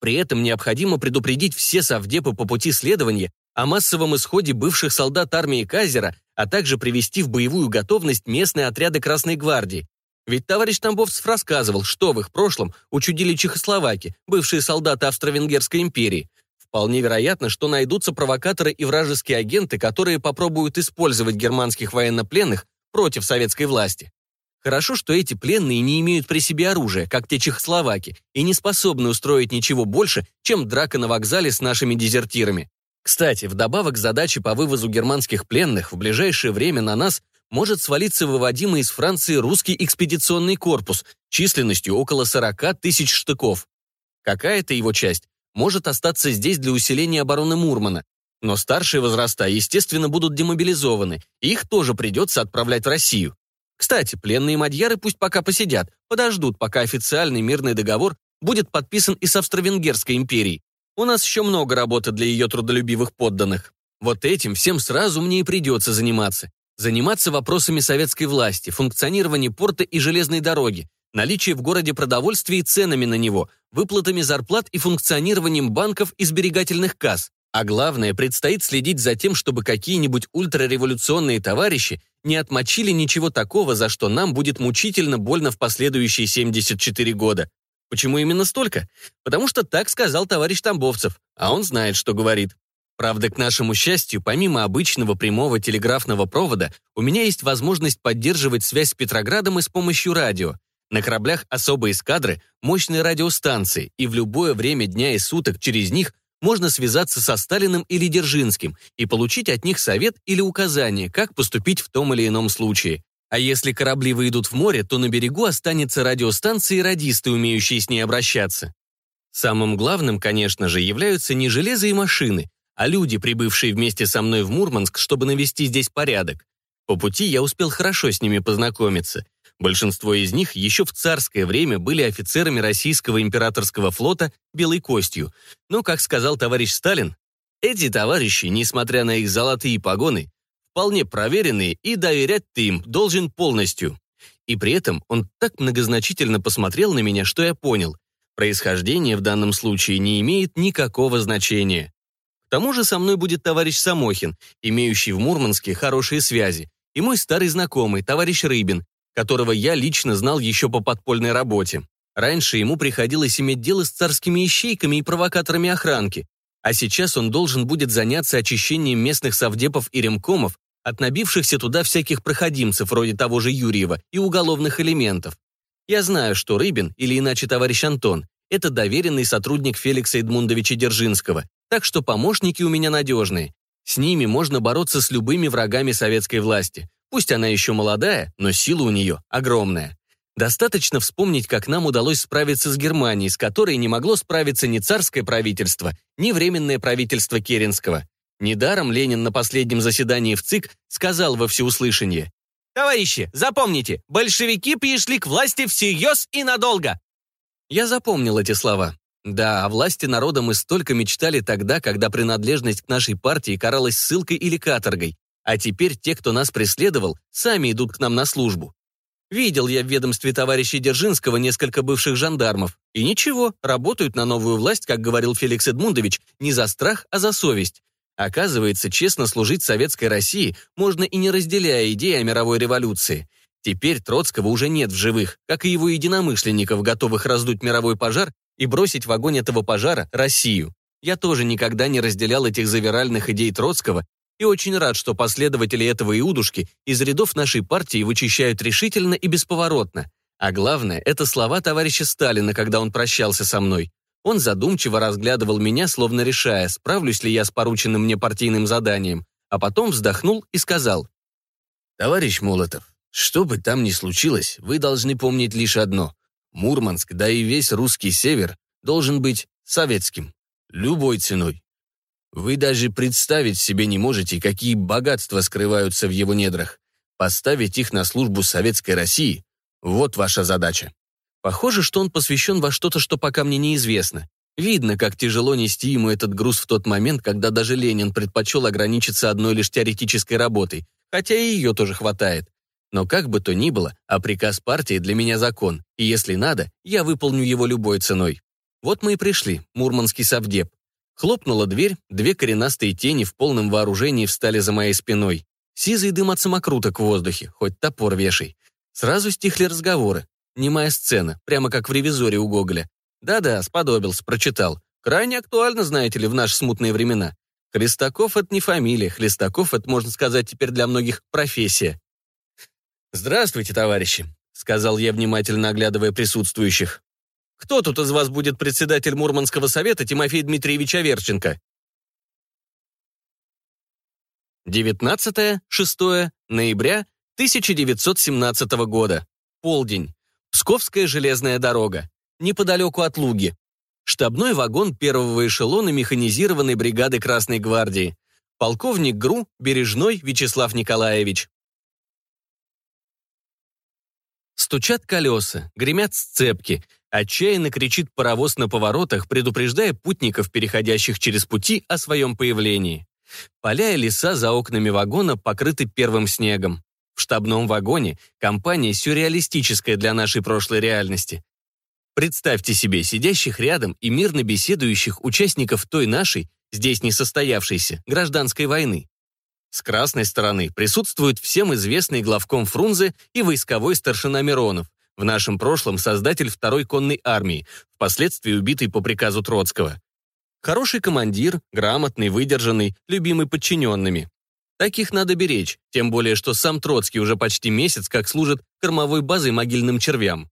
При этом необходимо предупредить все совдепы по пути следования о массовом исходе бывших солдат армии Казера, а также привести в боевую готовность местные отряды Красной гвардии. Ведь товарищ Тамбовцев рассказывал, что в их прошлом учудили чехословаки, бывшие солдаты Австро-Венгерской империи. Вполне вероятно, что найдутся провокаторы и вражеские агенты, которые попробуют использовать германских военнопленных против советской власти. Хорошо, что эти пленные не имеют при себе оружия, как те чехословаки, и не способны устроить ничего больше, чем драка на вокзале с нашими дезертирами. Кстати, вдобавок к задаче по вывозу германских пленных, в ближайшее время на нас может свалиться выводимый из Франции русский экспедиционный корпус численностью около 40 тысяч штыков. Какая-то его часть может остаться здесь для усиления обороны Мурмана. Но старшие возраста, естественно, будут демобилизованы, их тоже придется отправлять в Россию. Кстати, пленные мадьяры пусть пока посидят, подождут, пока официальный мирный договор будет подписан и с Австро-Венгерской империей. У нас еще много работы для ее трудолюбивых подданных. Вот этим всем сразу мне и придется заниматься. Заниматься вопросами советской власти, функционирования порта и железной дороги, наличие в городе продовольствия и ценами на него, выплатами зарплат и функционированием банков и сберегательных касс. А главное, предстоит следить за тем, чтобы какие-нибудь ультрареволюционные товарищи не отмочили ничего такого, за что нам будет мучительно больно в последующие 74 года. Почему именно столько? Потому что так сказал товарищ Тамбовцев, а он знает, что говорит. Правда, к нашему счастью, помимо обычного прямого телеграфного провода, у меня есть возможность поддерживать связь с Петроградом и с помощью радио. На кораблях особой эскадры мощные радиостанции, и в любое время дня и суток через них можно связаться со Сталиным или Держинским и получить от них совет или указание, как поступить в том или ином случае. А если корабли выйдут в море, то на берегу останется радиостанции и радисты, умеющие с ней обращаться. Самым главным, конечно же, являются не железо и машины, а люди, прибывшие вместе со мной в Мурманск, чтобы навести здесь порядок. По пути я успел хорошо с ними познакомиться. Большинство из них еще в царское время были офицерами российского императорского флота белой костью. Но, как сказал товарищ Сталин, эти товарищи, несмотря на их золотые погоны, вполне проверенные и доверять ты им должен полностью. И при этом он так многозначительно посмотрел на меня, что я понял, происхождение в данном случае не имеет никакого значения. К тому же со мной будет товарищ Самохин, имеющий в Мурманске хорошие связи, и мой старый знакомый, товарищ Рыбин, которого я лично знал еще по подпольной работе. Раньше ему приходилось иметь дело с царскими ищейками и провокаторами охранки, а сейчас он должен будет заняться очищением местных совдепов и ремкомов от набившихся туда всяких проходимцев вроде того же Юрьева и уголовных элементов. Я знаю, что Рыбин, или иначе товарищ Антон, это доверенный сотрудник Феликса Эдмундовича Держинского, так что помощники у меня надежные. С ними можно бороться с любыми врагами советской власти. Пусть она еще молодая, но сила у нее огромная. Достаточно вспомнить, как нам удалось справиться с Германией, с которой не могло справиться ни царское правительство, ни временное правительство Керенского. Недаром Ленин на последнем заседании в ЦИК сказал во всеуслышание. «Товарищи, запомните, большевики пришли к власти всерьез и надолго!» Я запомнил эти слова. Да, о власти народа мы столько мечтали тогда, когда принадлежность к нашей партии каралась ссылкой или каторгой. А теперь те, кто нас преследовал, сами идут к нам на службу. Видел я в ведомстве товарища Держинского несколько бывших жандармов. И ничего, работают на новую власть, как говорил Феликс Эдмундович, не за страх, а за совесть. Оказывается, честно служить советской России можно и не разделяя идеи о мировой революции. Теперь Троцкого уже нет в живых, как и его единомышленников, готовых раздуть мировой пожар и бросить в огонь этого пожара Россию. Я тоже никогда не разделял этих завиральных идей Троцкого и очень рад, что последователи этого Иудушки из рядов нашей партии вычищают решительно и бесповоротно. А главное, это слова товарища Сталина, когда он прощался со мной. Он задумчиво разглядывал меня, словно решая, справлюсь ли я с порученным мне партийным заданием, а потом вздохнул и сказал. «Товарищ Молотов, что бы там ни случилось, вы должны помнить лишь одно. Мурманск, да и весь русский север, должен быть советским. Любой ценой. Вы даже представить себе не можете, какие богатства скрываются в его недрах. Поставить их на службу советской России – вот ваша задача. Похоже, что он посвящен во что-то, что пока мне неизвестно. Видно, как тяжело нести ему этот груз в тот момент, когда даже Ленин предпочел ограничиться одной лишь теоретической работой, хотя и ее тоже хватает. Но как бы то ни было, а приказ партии для меня закон, и если надо, я выполню его любой ценой. Вот мы и пришли, Мурманский совдеп. Хлопнула дверь, две коренастые тени в полном вооружении встали за моей спиной. Сизый дым от самокруток в воздухе, хоть топор вешай. Сразу стихли разговоры. Немая сцена, прямо как в ревизоре у Гоголя. Да-да, сподобился, прочитал. Крайне актуально, знаете ли, в наши смутные времена. Хлестаков — это не фамилия, Хлестаков — это, можно сказать, теперь для многих профессия. «Здравствуйте, товарищи», — сказал я, внимательно оглядывая присутствующих. «Кто тут из вас будет председатель Мурманского совета Тимофей Дмитриевич Аверченко?» 19-6 ноября 1917 года. Полдень. Псковская железная дорога. Неподалеку от Луги. Штабной вагон первого эшелона механизированной бригады Красной гвардии. Полковник ГРУ Бережной Вячеслав Николаевич. Стучат колеса, гремят сцепки, отчаянно кричит паровоз на поворотах, предупреждая путников, переходящих через пути, о своем появлении. Поля и леса за окнами вагона покрыты первым снегом. В штабном вагоне компания сюрреалистическая для нашей прошлой реальности. Представьте себе сидящих рядом и мирно беседующих участников той нашей, здесь не состоявшейся, гражданской войны. С красной стороны присутствуют всем известный главком Фрунзе и войсковой старшина Миронов, в нашем прошлом создатель второй конной армии, впоследствии убитый по приказу Троцкого. Хороший командир, грамотный, выдержанный, любимый подчиненными. Таких надо беречь, тем более, что сам Троцкий уже почти месяц как служит кормовой базой могильным червям.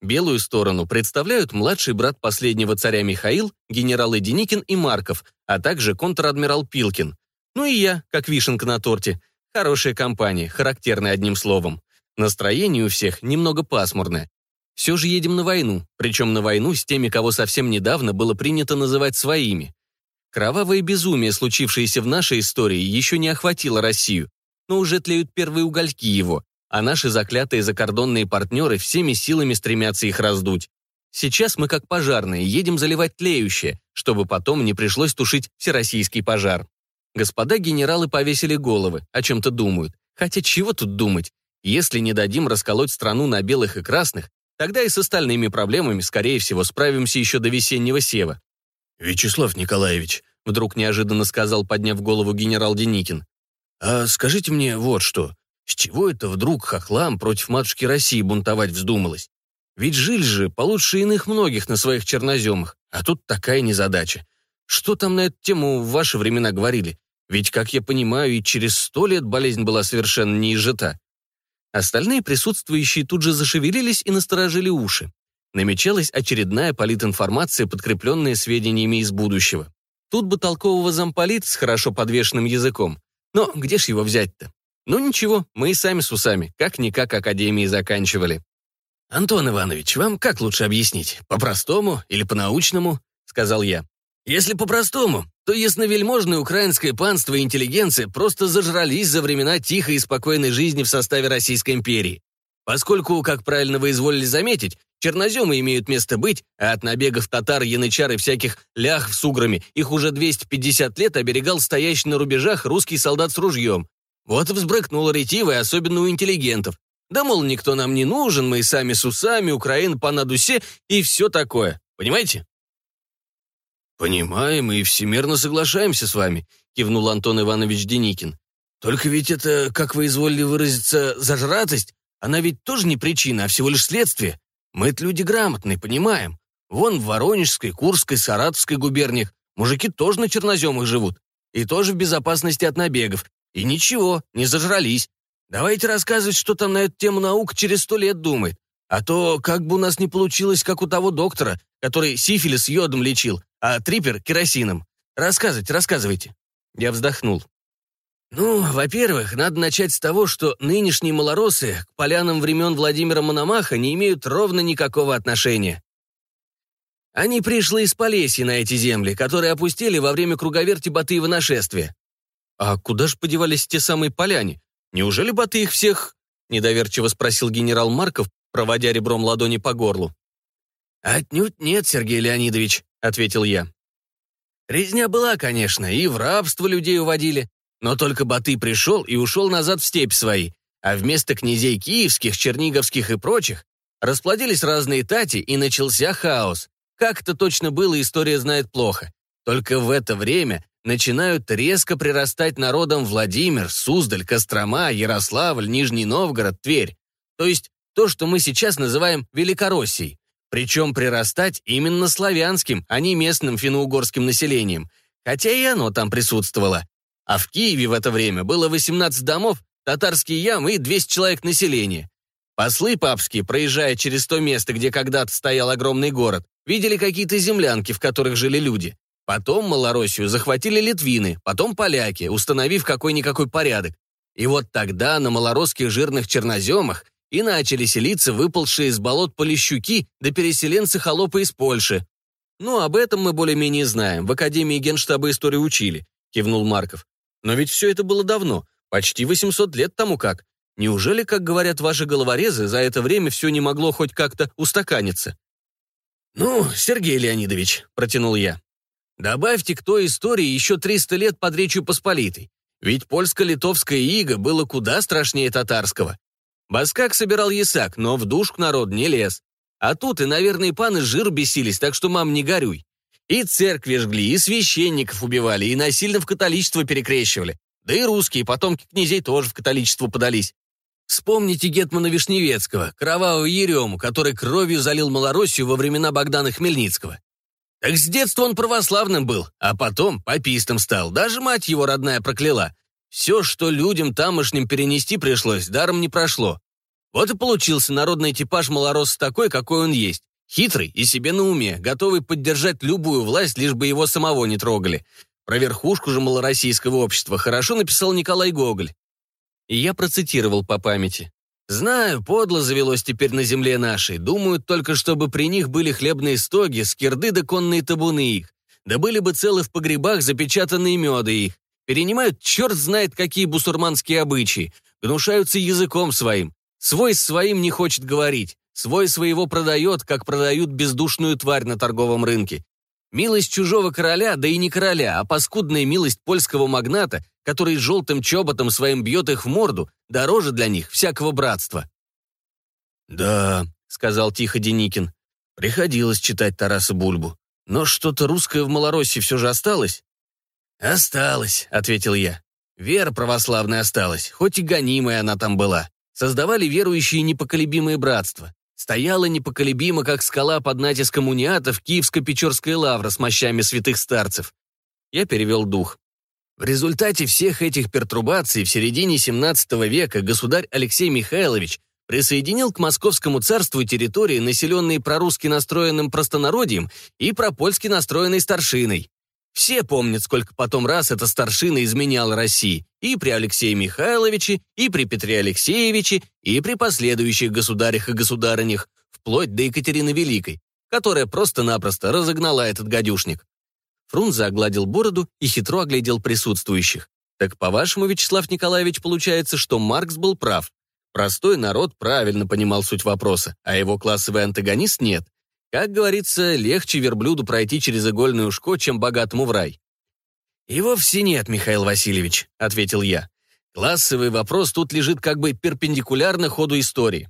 Белую сторону представляют младший брат последнего царя Михаил, генералы Деникин и Марков, а также контр-адмирал Пилкин. Ну и я, как вишенка на торте. Хорошая компания, характерная одним словом. Настроение у всех немного пасмурное. Все же едем на войну, причем на войну с теми, кого совсем недавно было принято называть своими. Кровавое безумие, случившееся в нашей истории, еще не охватило Россию, но уже тлеют первые угольки его, а наши заклятые закордонные партнеры всеми силами стремятся их раздуть. Сейчас мы, как пожарные, едем заливать тлеющее, чтобы потом не пришлось тушить всероссийский пожар. Господа генералы повесили головы, о чем-то думают. Хотя чего тут думать? Если не дадим расколоть страну на белых и красных, Тогда и с остальными проблемами, скорее всего, справимся еще до весеннего сева. «Вячеслав Николаевич», — вдруг неожиданно сказал, подняв голову генерал Деникин, «а скажите мне вот что. С чего это вдруг хохлам против матушки России бунтовать вздумалось? Ведь жили же получше иных многих на своих черноземах, а тут такая незадача. Что там на эту тему в ваши времена говорили? Ведь, как я понимаю, и через сто лет болезнь была совершенно не. Остальные присутствующие тут же зашевелились и насторожили уши. Намечалась очередная политинформация, подкрепленная сведениями из будущего. Тут бы толкового замполит с хорошо подвешенным языком. Но где ж его взять-то? Ну ничего, мы и сами с усами, как-никак академии заканчивали. «Антон Иванович, вам как лучше объяснить? По-простому или по-научному?» — сказал я. «Если по-простому, то ясновельможное украинское панство и интеллигенция просто зажрались за времена тихой и спокойной жизни в составе Российской империи. Поскольку, как правильно вы изволили заметить, черноземы имеют место быть, а от набегов татар, янычар и всяких лях с уграми их уже 250 лет оберегал стоящий на рубежах русский солдат с ружьем. Вот взбрыкнуло ретиво, и особенно у интеллигентов. Да, мол, никто нам не нужен, мы и сами с усами, Украина по надусе и все такое. Понимаете? «Понимаем и всемерно соглашаемся с вами», — кивнул Антон Иванович Деникин. «Только ведь это, как вы изволили выразиться, зажратость, она ведь тоже не причина, а всего лишь следствие. Мы-то люди грамотные, понимаем. Вон в Воронежской, Курской, Саратовской губерниях мужики тоже на черноземах живут. И тоже в безопасности от набегов. И ничего, не зажрались. Давайте рассказывать, что там на эту тему наука через сто лет думает. А то как бы у нас не получилось, как у того доктора, который сифилис йодом лечил, а трипер — керосином. Рассказывайте, рассказывайте». Я вздохнул. Ну, во-первых, надо начать с того, что нынешние малоросы к полянам времен Владимира Мономаха не имеют ровно никакого отношения. Они пришли из Полесья на эти земли, которые опустили во время круговерти Батыева нашествия. А куда же подевались те самые поляне? Неужели Баты их всех... Недоверчиво спросил генерал Марков, проводя ребром ладони по горлу. «Отнюдь нет, Сергей Леонидович», — ответил я. Резня была, конечно, и в рабство людей уводили, но только Баты пришел и ушел назад в степь свои, а вместо князей киевских, черниговских и прочих расплодились разные тати, и начался хаос. Как это точно было, история знает плохо. Только в это время начинают резко прирастать народом Владимир, Суздаль, Кострома, Ярославль, Нижний Новгород, Тверь. То есть то, что мы сейчас называем Великороссией. Причем прирастать именно славянским, а не местным финно-угорским населением. Хотя и оно там присутствовало. А в Киеве в это время было 18 домов, татарские ямы и 200 человек населения. Послы папские, проезжая через то место, где когда-то стоял огромный город, видели какие-то землянки, в которых жили люди. Потом Малороссию захватили литвины, потом поляки, установив какой-никакой порядок. И вот тогда на малоросских жирных черноземах и начали селиться выпалшие из болот полищуки да переселенцы-холопы из Польши. «Ну, об этом мы более-менее знаем, в Академии Генштаба историю учили», — кивнул Марков. «Но ведь все это было давно, почти 800 лет тому как. Неужели, как говорят ваши головорезы, за это время все не могло хоть как-то устаканиться?» «Ну, Сергей Леонидович», — протянул я, «добавьте к той истории еще 300 лет под Речью Посполитой. Ведь польско-литовское иго было куда страшнее татарского. Баскак собирал ясак, но в душку народ не лез. А тут и, наверное, паны жир бесились, так что, мам, не горюй. И церкви жгли, и священников убивали, и насильно в католичество перекрещивали. Да и русские потомки князей тоже в католичество подались. Вспомните Гетмана Вишневецкого, кровавого Ерему, который кровью залил Малороссию во времена Богдана Хмельницкого. Так с детства он православным был, а потом попистом стал. Даже мать его родная прокляла. Все, что людям тамошним перенести пришлось, даром не прошло. Вот и получился народный типаж малорос такой, какой он есть. Хитрый и себе на уме, готовый поддержать любую власть, лишь бы его самого не трогали. Про верхушку же малороссийского общества хорошо написал Николай Гоголь. И я процитировал по памяти. «Знаю, подло завелось теперь на земле нашей. Думают только, чтобы при них были хлебные стоги, скирды да конные табуны их. Да были бы целы в погребах запечатанные меды их. Перенимают черт знает какие бусурманские обычаи, гнушаются языком своим. Свой с своим не хочет говорить, свой своего продает, как продают бездушную тварь на торговом рынке. Милость чужого короля, да и не короля, а паскудная милость польского магната, который желтым чоботом своим бьет их в морду, дороже для них всякого братства. «Да», — сказал тихо Деникин, — «приходилось читать Тараса Бульбу. Но что-то русское в Малороссии все же осталось?» «Осталось», — ответил я. «Вера православная осталась, хоть и гонимая она там была. Создавали верующие непоколебимые братства. Стояла непоколебимо, как скала под натиском униатов Киевско-Печорская лавра с мощами святых старцев. Я перевел дух. В результате всех этих пертурбаций в середине XVII века государь Алексей Михайлович присоединил к Московскому царству территории, населенные прорусски настроенным простонародьем и пропольски настроенной старшиной. Все помнят, сколько потом раз эта старшина изменяла России. И при Алексее Михайловиче, и при Петре Алексеевиче, и при последующих государях и государынях, вплоть до Екатерины Великой, которая просто-напросто разогнала этот гадюшник. Фрунзе огладил бороду и хитро оглядел присутствующих. Так, по-вашему, Вячеслав Николаевич, получается, что Маркс был прав. Простой народ правильно понимал суть вопроса, а его классовый антагонист нет. Как говорится, легче верблюду пройти через игольное ушко, чем богатому в рай. «И вовсе нет, Михаил Васильевич», — ответил я. «Классовый вопрос тут лежит как бы перпендикулярно ходу истории.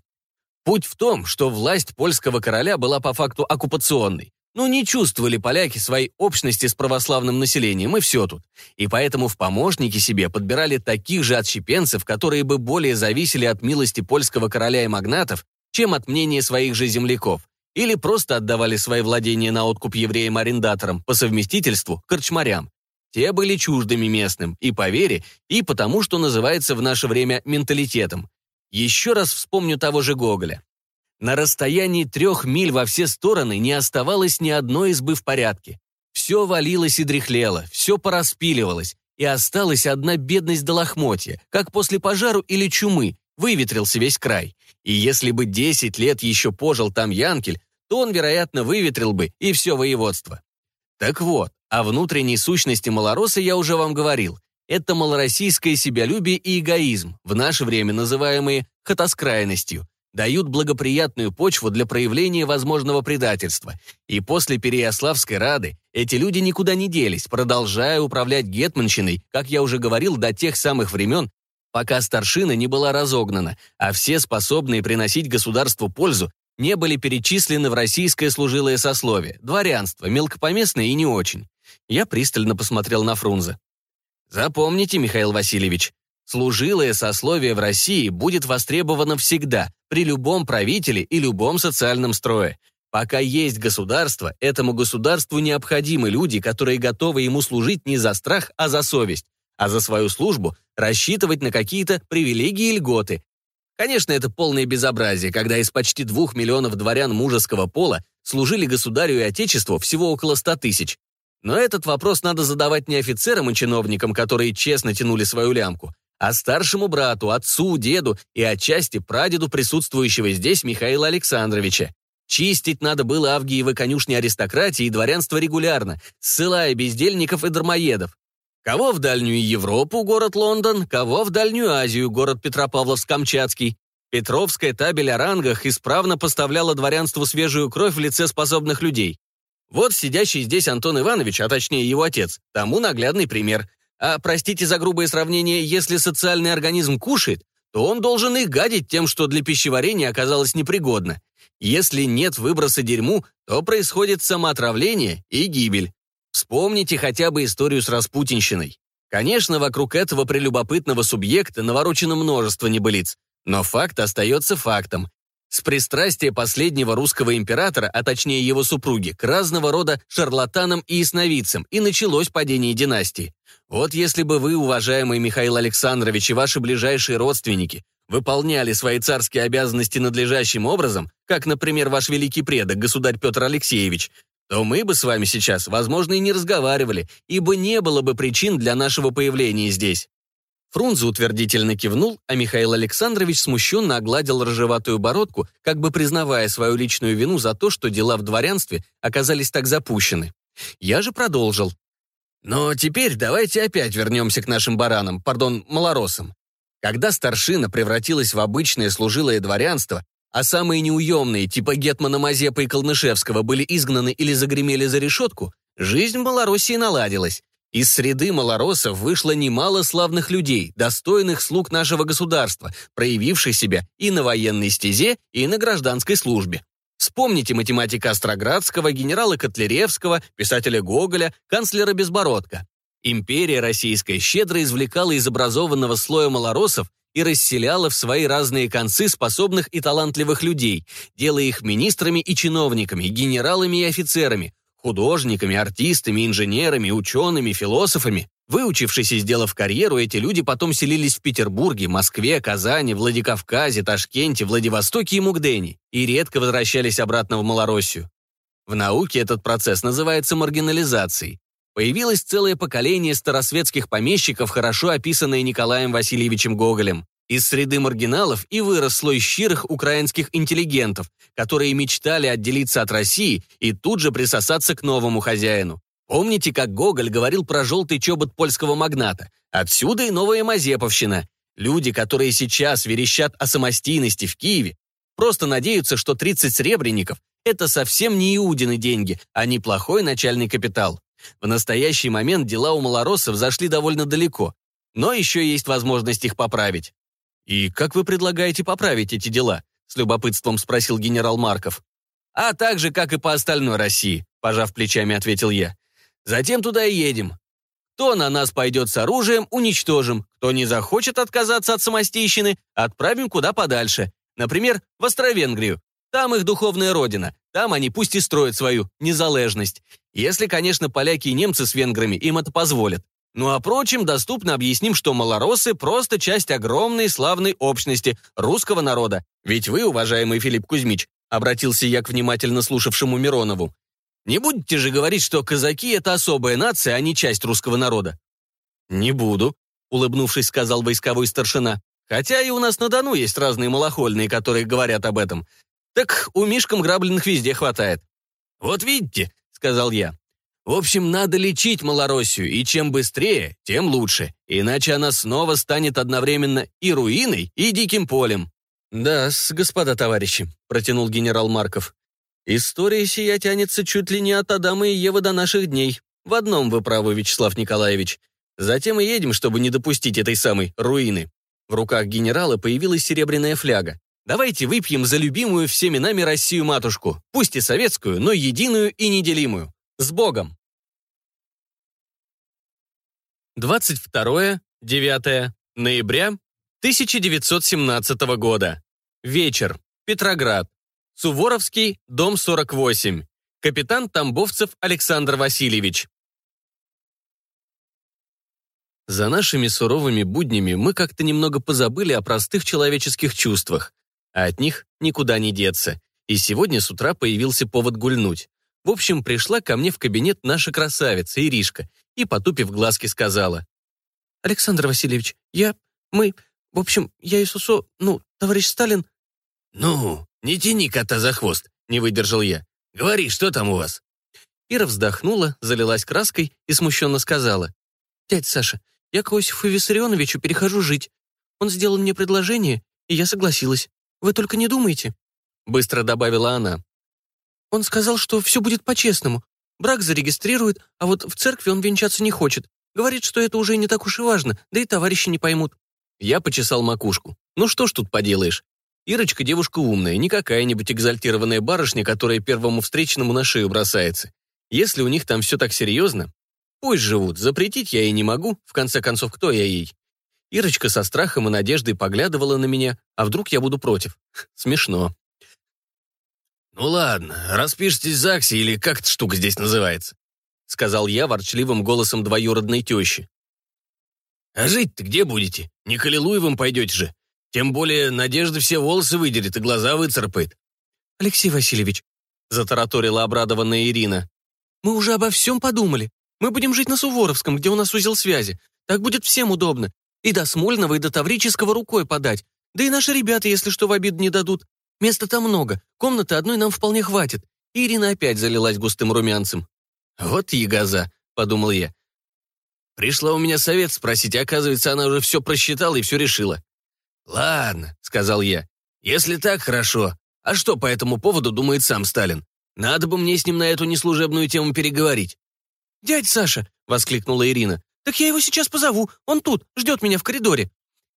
Путь в том, что власть польского короля была по факту оккупационной. Ну, не чувствовали поляки своей общности с православным населением, и все тут. И поэтому в помощники себе подбирали таких же отщепенцев, которые бы более зависели от милости польского короля и магнатов, чем от мнения своих же земляков или просто отдавали свои владения на откуп евреям-арендаторам, по совместительству корчмарям. Те были чуждыми местным, и по вере, и потому, что называется в наше время менталитетом. Еще раз вспомню того же Гоголя. На расстоянии трех миль во все стороны не оставалось ни одной избы в порядке. Все валилось и дряхлело, все пораспиливалось, и осталась одна бедность до лохмотья, как после пожару или чумы, выветрился весь край. И если бы 10 лет еще пожил там Янкель, то он, вероятно, выветрил бы и все воеводство. Так вот, о внутренней сущности малороса я уже вам говорил. Это малороссийское себялюбие и эгоизм, в наше время называемые хатоскрайностью, дают благоприятную почву для проявления возможного предательства. И после Переяславской Рады эти люди никуда не делись, продолжая управлять гетманщиной, как я уже говорил, до тех самых времен, пока старшина не была разогнана, а все способные приносить государству пользу не были перечислены в российское служилое сословие, дворянство, мелкопоместное и не очень. Я пристально посмотрел на Фрунзе. Запомните, Михаил Васильевич, служилое сословие в России будет востребовано всегда, при любом правителе и любом социальном строе. Пока есть государство, этому государству необходимы люди, которые готовы ему служить не за страх, а за совесть, а за свою службу рассчитывать на какие-то привилегии и льготы. Конечно, это полное безобразие, когда из почти двух миллионов дворян мужеского пола служили государю и отечеству всего около ста тысяч. Но этот вопрос надо задавать не офицерам и чиновникам, которые честно тянули свою лямку, а старшему брату, отцу, деду и отчасти прадеду присутствующего здесь Михаила Александровича. Чистить надо было Авгиевы конюшни аристократии и дворянства регулярно, ссылая бездельников и дармоедов. Кого в Дальнюю Европу, город Лондон, кого в Дальнюю Азию, город Петропавловск-Камчатский. Петровская табель о рангах исправно поставляла дворянству свежую кровь в лице способных людей. Вот сидящий здесь Антон Иванович, а точнее его отец, тому наглядный пример. А, простите за грубое сравнение, если социальный организм кушает, то он должен их гадить тем, что для пищеварения оказалось непригодно. Если нет выброса дерьму, то происходит самоотравление и гибель. Вспомните хотя бы историю с Распутинщиной. Конечно, вокруг этого прелюбопытного субъекта наворочено множество небылиц, но факт остается фактом. С пристрастия последнего русского императора, а точнее его супруги, к разного рода шарлатанам и ясновидцам, и началось падение династии. Вот если бы вы, уважаемый Михаил Александрович, и ваши ближайшие родственники выполняли свои царские обязанности надлежащим образом, как, например, ваш великий предок, государь Петр Алексеевич, то мы бы с вами сейчас, возможно, и не разговаривали, ибо не было бы причин для нашего появления здесь». Фрунзе утвердительно кивнул, а Михаил Александрович смущенно огладил рыжеватую бородку, как бы признавая свою личную вину за то, что дела в дворянстве оказались так запущены. Я же продолжил. Но теперь давайте опять вернемся к нашим баранам, пардон, малоросам. Когда старшина превратилась в обычное служилое дворянство, а самые неуемные, типа Гетмана Мазепа и Колнышевского, были изгнаны или загремели за решетку, жизнь в Малороссии наладилась. Из среды малоросов вышло немало славных людей, достойных слуг нашего государства, проявивших себя и на военной стезе, и на гражданской службе. Вспомните математика Остроградского, генерала Котляревского, писателя Гоголя, канцлера Безбородка. Империя российская щедро извлекала из образованного слоя малоросов и расселяла в свои разные концы способных и талантливых людей, делая их министрами и чиновниками, генералами и офицерами, художниками, артистами, инженерами, учеными, философами. Выучившись и сделав карьеру, эти люди потом селились в Петербурге, Москве, Казани, Владикавказе, Ташкенте, Владивостоке и Мугдене и редко возвращались обратно в Малороссию. В науке этот процесс называется маргинализацией. Появилось целое поколение старосветских помещиков, хорошо описанное Николаем Васильевичем Гоголем. Из среды маргиналов и вырос слой щирых украинских интеллигентов, которые мечтали отделиться от России и тут же присосаться к новому хозяину. Помните, как Гоголь говорил про желтый чобот польского магната? Отсюда и новая Мазеповщина. Люди, которые сейчас верещат о самостийности в Киеве, просто надеются, что 30 сребреников – это совсем не Иудины деньги, а неплохой начальный капитал. В настоящий момент дела у малороссов зашли довольно далеко, но еще есть возможность их поправить. «И как вы предлагаете поправить эти дела?» — с любопытством спросил генерал Марков. «А так же, как и по остальной России», — пожав плечами, ответил я. «Затем туда и едем. Кто на нас пойдет с оружием, уничтожим. Кто не захочет отказаться от самостийщины, отправим куда подальше. Например, в Австро-Венгрию. Там их духовная родина. Там они пусть и строят свою незалежность. Если, конечно, поляки и немцы с венграми им это позволят. Ну а прочим доступно объясним, что малоросы – просто часть огромной славной общности русского народа. Ведь вы, уважаемый Филипп Кузьмич, обратился я к внимательно слушавшему Миронову, не будете же говорить, что казаки – это особая нация, а не часть русского народа? Не буду, улыбнувшись, сказал войсковой старшина. Хотя и у нас на Дону есть разные малохольные, которые говорят об этом. Так у Мишкам грабленных везде хватает. «Вот видите», — сказал я. «В общем, надо лечить Малороссию, и чем быстрее, тем лучше, иначе она снова станет одновременно и руиной, и диким полем». «Да, господа товарищи», — протянул генерал Марков. «История сия тянется чуть ли не от Адама и Евы до наших дней. В одном вы правы, Вячеслав Николаевич. Затем и едем, чтобы не допустить этой самой руины». В руках генерала появилась серебряная фляга. Давайте выпьем за любимую всеми нами Россию-матушку, пусть и советскую, но единую и неделимую. С Богом! 22-9 ноября 1917 года. Вечер. Петроград. Суворовский, дом 48. Капитан Тамбовцев Александр Васильевич. За нашими суровыми буднями мы как-то немного позабыли о простых человеческих чувствах, а от них никуда не деться. И сегодня с утра появился повод гульнуть. В общем, пришла ко мне в кабинет наша красавица Иришка и, потупив глазки, сказала. «Александр Васильевич, я... мы... в общем, я и Сусо... ну, товарищ Сталин...» «Ну, не тяни кота за хвост», — не выдержал я. «Говори, что там у вас?» Ира вздохнула, залилась краской и смущенно сказала. «Дядь Саша, я к Иосифу Виссарионовичу перехожу жить. Он сделал мне предложение, и я согласилась. Вы только не думайте», — быстро добавила она. «Он сказал, что все будет по-честному. Брак зарегистрирует, а вот в церкви он венчаться не хочет. Говорит, что это уже не так уж и важно, да и товарищи не поймут». Я почесал макушку. «Ну что ж тут поделаешь? Ирочка девушка умная, не какая-нибудь экзальтированная барышня, которая первому встречному на шею бросается. Если у них там все так серьезно, пусть живут, запретить я ей не могу, в конце концов, кто я ей? Ирочка со страхом и надеждой поглядывала на меня, а вдруг я буду против? Смешно. «Ну ладно, распишитесь в ЗАГСе или как эта штука здесь называется», сказал я ворчливым голосом двоюродной тещи. «А жить-то где будете? Не к Аллилуевым пойдете же. Тем более Надежда все волосы выдерет и глаза выцарапает». «Алексей Васильевич», затараторила обрадованная Ирина, «мы уже обо всем подумали. Мы будем жить на Суворовском, где у нас узел связи. Так будет всем удобно. И до Смольного, и до Таврического рукой подать. Да и наши ребята, если что, в обид не дадут. Места там много, комнаты одной нам вполне хватит. Ирина опять залилась густым румянцем. «Вот ягоза», — подумал я. Пришла у меня совет спросить, оказывается, она уже все просчитала и все решила. «Ладно», — сказал я, — «если так, хорошо. А что по этому поводу думает сам Сталин? Надо бы мне с ним на эту неслужебную тему переговорить». «Дядь Саша», — воскликнула Ирина, «Так я его сейчас позову, он тут, ждет меня в коридоре».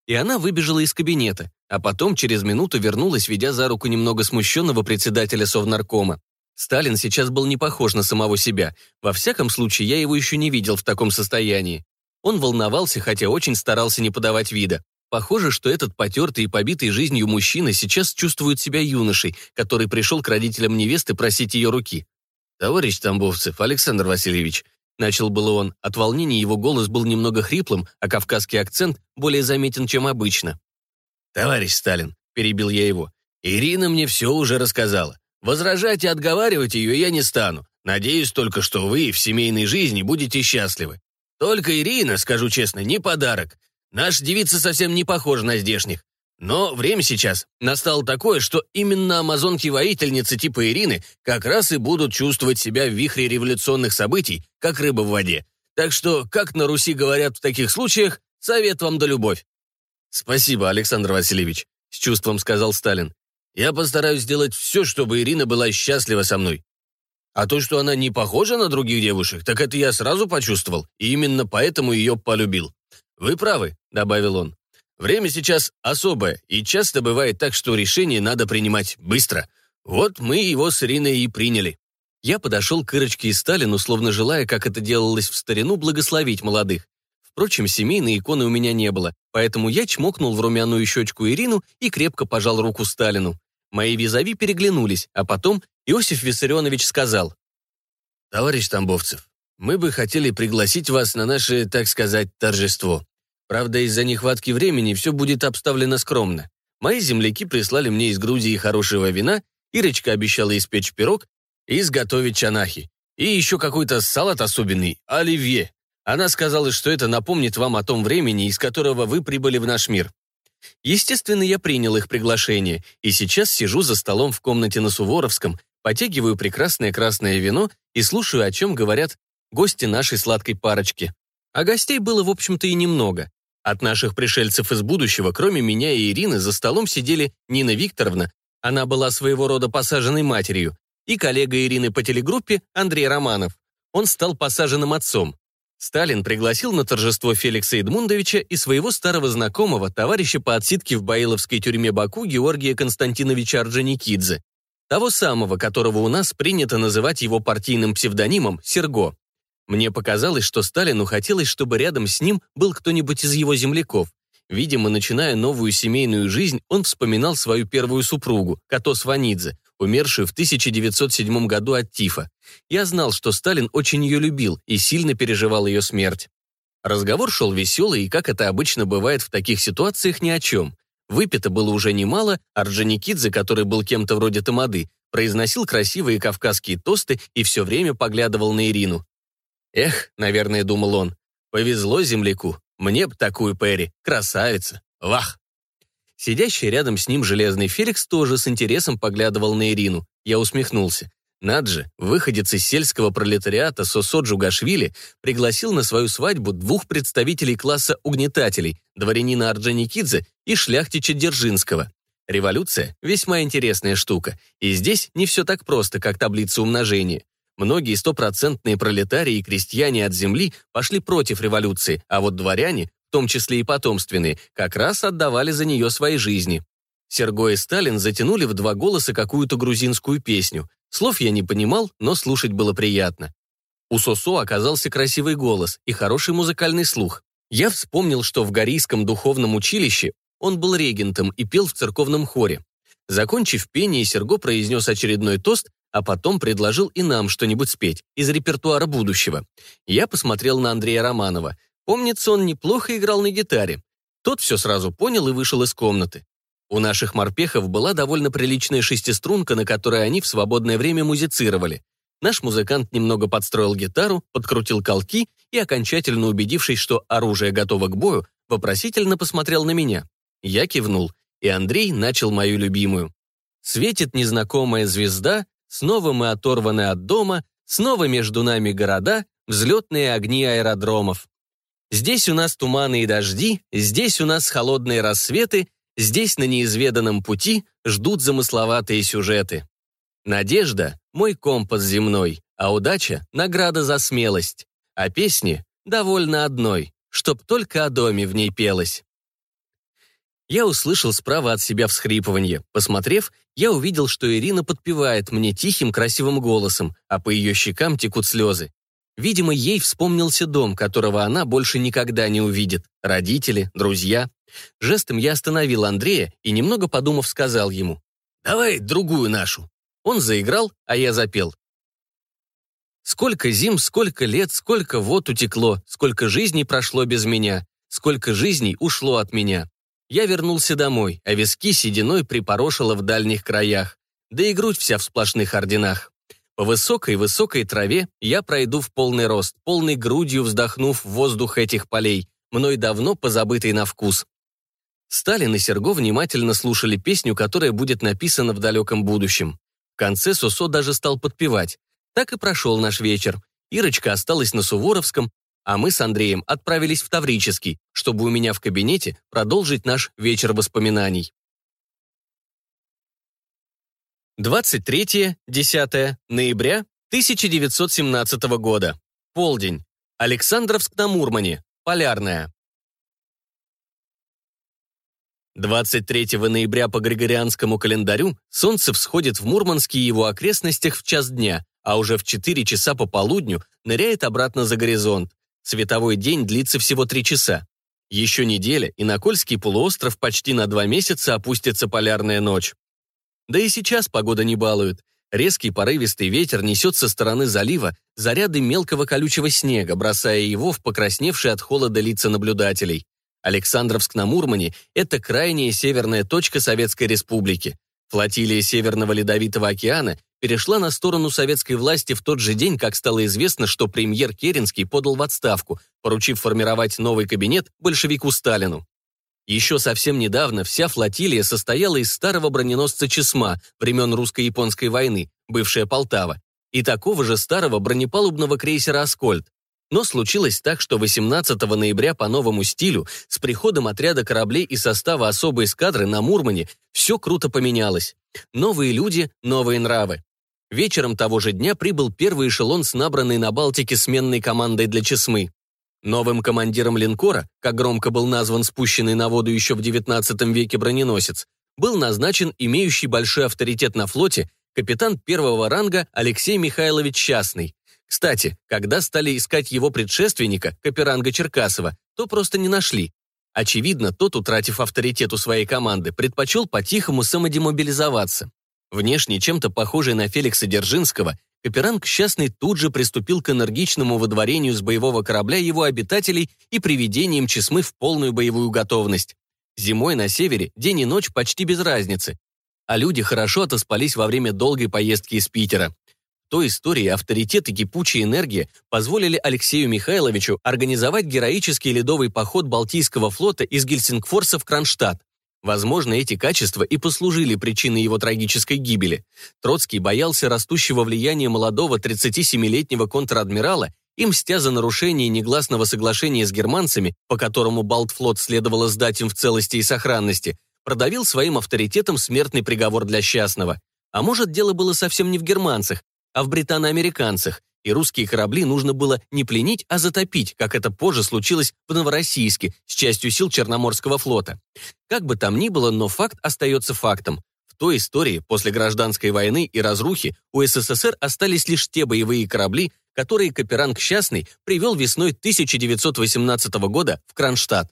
И она выбежала из кабинета, а потом через минуту вернулась, ведя за руку немного смущенного председателя Совнаркома. Сталин сейчас был не похож на самого себя. Во всяком случае, я его еще не видел в таком состоянии. Он волновался, хотя очень старался не подавать вида. Похоже, что этот потертый и побитый жизнью мужчина сейчас чувствует себя юношей, который пришел к родителям невесты просить ее руки. «Товарищ Тамбовцев, Александр Васильевич, Начал было он. От волнения его голос был немного хриплым, а кавказский акцент более заметен, чем обычно. «Товарищ Сталин», — перебил я его, — «Ирина мне все уже рассказала. Возражать и отговаривать ее я не стану. Надеюсь только, что вы в семейной жизни будете счастливы. Только Ирина, скажу честно, не подарок. Наша девица совсем не похожа на здешних. Но время сейчас настало такое, что именно амазонки-воительницы типа Ирины как раз и будут чувствовать себя в вихре революционных событий, как рыба в воде. Так что, как на Руси говорят в таких случаях, совет вам да любовь. «Спасибо, Александр Васильевич», — с чувством сказал Сталин. «Я постараюсь сделать все, чтобы Ирина была счастлива со мной. А то, что она не похожа на других девушек, так это я сразу почувствовал, и именно поэтому ее полюбил. Вы правы», — добавил он. Время сейчас особое, и часто бывает так, что решение надо принимать быстро. Вот мы его с Ириной и приняли. Я подошел к Ирочке и Сталину, словно желая, как это делалось в старину, благословить молодых. Впрочем, семейной иконы у меня не было, поэтому я чмокнул в румяную щечку Ирину и крепко пожал руку Сталину. Мои визави переглянулись, а потом Иосиф Виссарионович сказал. «Товарищ Тамбовцев, мы бы хотели пригласить вас на наше, так сказать, торжество. Правда, из-за нехватки времени все будет обставлено скромно. Мои земляки прислали мне из Грузии хорошего вина, Ирочка обещала испечь пирог и изготовить чанахи. И еще какой-то салат особенный, оливье. Она сказала, что это напомнит вам о том времени, из которого вы прибыли в наш мир. Естественно, я принял их приглашение, и сейчас сижу за столом в комнате на Суворовском, потягиваю прекрасное красное вино и слушаю, о чем говорят гости нашей сладкой парочки. А гостей было, в общем-то, и немного. От наших пришельцев из будущего, кроме меня и Ирины, за столом сидели Нина Викторовна, она была своего рода посаженной матерью, и коллега Ирины по телегруппе Андрей Романов. Он стал посаженным отцом. Сталин пригласил на торжество Феликса Эдмундовича и своего старого знакомого, товарища по отсидке в Баиловской тюрьме Баку Георгия Константиновича Орджоникидзе, того самого, которого у нас принято называть его партийным псевдонимом Серго. Мне показалось, что Сталину хотелось, чтобы рядом с ним был кто-нибудь из его земляков. Видимо, начиная новую семейную жизнь, он вспоминал свою первую супругу, Като Сванидзе, умершую в 1907 году от тифа. Я знал, что Сталин очень ее любил и сильно переживал ее смерть. Разговор шел веселый, и, как это обычно бывает в таких ситуациях, ни о чем. Выпито было уже немало, а Орджоникидзе, который был кем-то вроде Тамады, произносил красивые кавказские тосты и все время поглядывал на Ирину. «Эх», — наверное, думал он, — «повезло земляку, мне б такую Перри, красавица, вах!» Сидящий рядом с ним железный Феликс тоже с интересом поглядывал на Ирину. Я усмехнулся. Над же, выходец из сельского пролетариата Сосо Джугашвили пригласил на свою свадьбу двух представителей класса угнетателей, дворянина Орджоникидзе и шляхтича Дзержинского. Революция – весьма интересная штука, и здесь не все так просто, как таблица умножения. Многие стопроцентные пролетарии и крестьяне от земли пошли против революции, а вот дворяне, в том числе и потомственные, как раз отдавали за нее свои жизни. Серго и Сталин затянули в два голоса какую-то грузинскую песню. Слов я не понимал, но слушать было приятно. У Сосо оказался красивый голос и хороший музыкальный слух. Я вспомнил, что в Горийском духовном училище он был регентом и пел в церковном хоре. Закончив пение, Серго произнес очередной тост, а потом предложил и нам что-нибудь спеть из репертуара будущего. Я посмотрел на Андрея Романова. Помнится, он неплохо играл на гитаре. Тот все сразу понял и вышел из комнаты. У наших морпехов была довольно приличная шестиструнка, на которой они в свободное время музицировали. Наш музыкант немного подстроил гитару, подкрутил колки и, окончательно убедившись, что оружие готово к бою, вопросительно посмотрел на меня. Я кивнул, и Андрей начал мою любимую. Светит незнакомая звезда, Снова мы оторваны от дома, снова между нами города, взлетные огни аэродромов. Здесь у нас туманы и дожди, здесь у нас холодные рассветы, здесь на неизведанном пути ждут замысловатые сюжеты. Надежда — мой компас земной, а удача — награда за смелость. А песни — довольно одной, чтоб только о доме в ней пелось. Я услышал справа от себя всхрипывание. Посмотрев, я увидел, что Ирина подпевает мне тихим красивым голосом, а по ее щекам текут слезы. Видимо, ей вспомнился дом, которого она больше никогда не увидит. Родители, друзья. Жестом я остановил Андрея и, немного подумав, сказал ему, «Давай другую нашу». Он заиграл, а я запел. Сколько зим, сколько лет, сколько вод утекло, сколько жизней прошло без меня, сколько жизней ушло от меня. Я вернулся домой, а виски сединой припорошило в дальних краях, да и грудь вся в сплошных орденах. По высокой-высокой траве я пройду в полный рост, полной грудью вздохнув в воздух этих полей, мной давно позабытый на вкус. Сталин и Серго внимательно слушали песню, которая будет написана в далеком будущем. В конце Сосо даже стал подпевать. Так и прошел наш вечер. Ирочка осталась на Суворовском, а мы с Андреем отправились в Таврический, чтобы у меня в кабинете продолжить наш вечер воспоминаний. 23-10 ноября 1917 года. Полдень. Александровск на Мурмане. Полярная. 23 ноября по Григорианскому календарю солнце всходит в Мурманске и его окрестностях в час дня, а уже в 4 часа по полудню ныряет обратно за горизонт. Световой день длится всего три часа. Еще неделя, и на Кольский полуостров почти на два месяца опустится полярная ночь. Да и сейчас погода не балует. Резкий порывистый ветер несет со стороны залива заряды мелкого колючего снега, бросая его в покрасневшие от холода лица наблюдателей. Александровск на Мурмане – это крайняя северная точка Советской Республики. Флотилия Северного Ледовитого океана перешла на сторону советской власти в тот же день, как стало известно, что премьер Керенский подал в отставку, поручив формировать новый кабинет большевику Сталину. Еще совсем недавно вся флотилия состояла из старого броненосца Чесма времен русско-японской войны, бывшая Полтава, и такого же старого бронепалубного крейсера «Аскольд». Но случилось так, что 18 ноября по новому стилю, с приходом отряда кораблей и состава особой эскадры на Мурмане, все круто поменялось. Новые люди, новые нравы. Вечером того же дня прибыл первый эшелон с набранной на Балтике сменной командой для Чесмы. Новым командиром линкора, как громко был назван спущенный на воду еще в XIX веке броненосец, был назначен имеющий большой авторитет на флоте капитан первого ранга Алексей Михайлович Частный. Кстати, когда стали искать его предшественника, Каперанга Черкасова, то просто не нашли. Очевидно, тот, утратив авторитет у своей команды, предпочел по-тихому самодемобилизоваться. Внешне чем-то похожий на Феликса Держинского, Каперанг Счастный тут же приступил к энергичному выдворению с боевого корабля его обитателей и приведением Чесмы в полную боевую готовность. Зимой на севере день и ночь почти без разницы, а люди хорошо отоспались во время долгой поездки из Питера той истории авторитет и кипучая энергия позволили Алексею Михайловичу организовать героический ледовый поход Балтийского флота из Гельсингфорса в Кронштадт. Возможно, эти качества и послужили причиной его трагической гибели. Троцкий боялся растущего влияния молодого 37-летнего контр-адмирала и, мстя за нарушение негласного соглашения с германцами, по которому Балтфлот следовало сдать им в целости и сохранности, продавил своим авторитетом смертный приговор для счастного. А может, дело было совсем не в германцах, а в британо-американцах, и русские корабли нужно было не пленить, а затопить, как это позже случилось в Новороссийске с частью сил Черноморского флота. Как бы там ни было, но факт остается фактом. В той истории, после гражданской войны и разрухи, у СССР остались лишь те боевые корабли, которые Каперанг Счастный привел весной 1918 года в Кронштадт.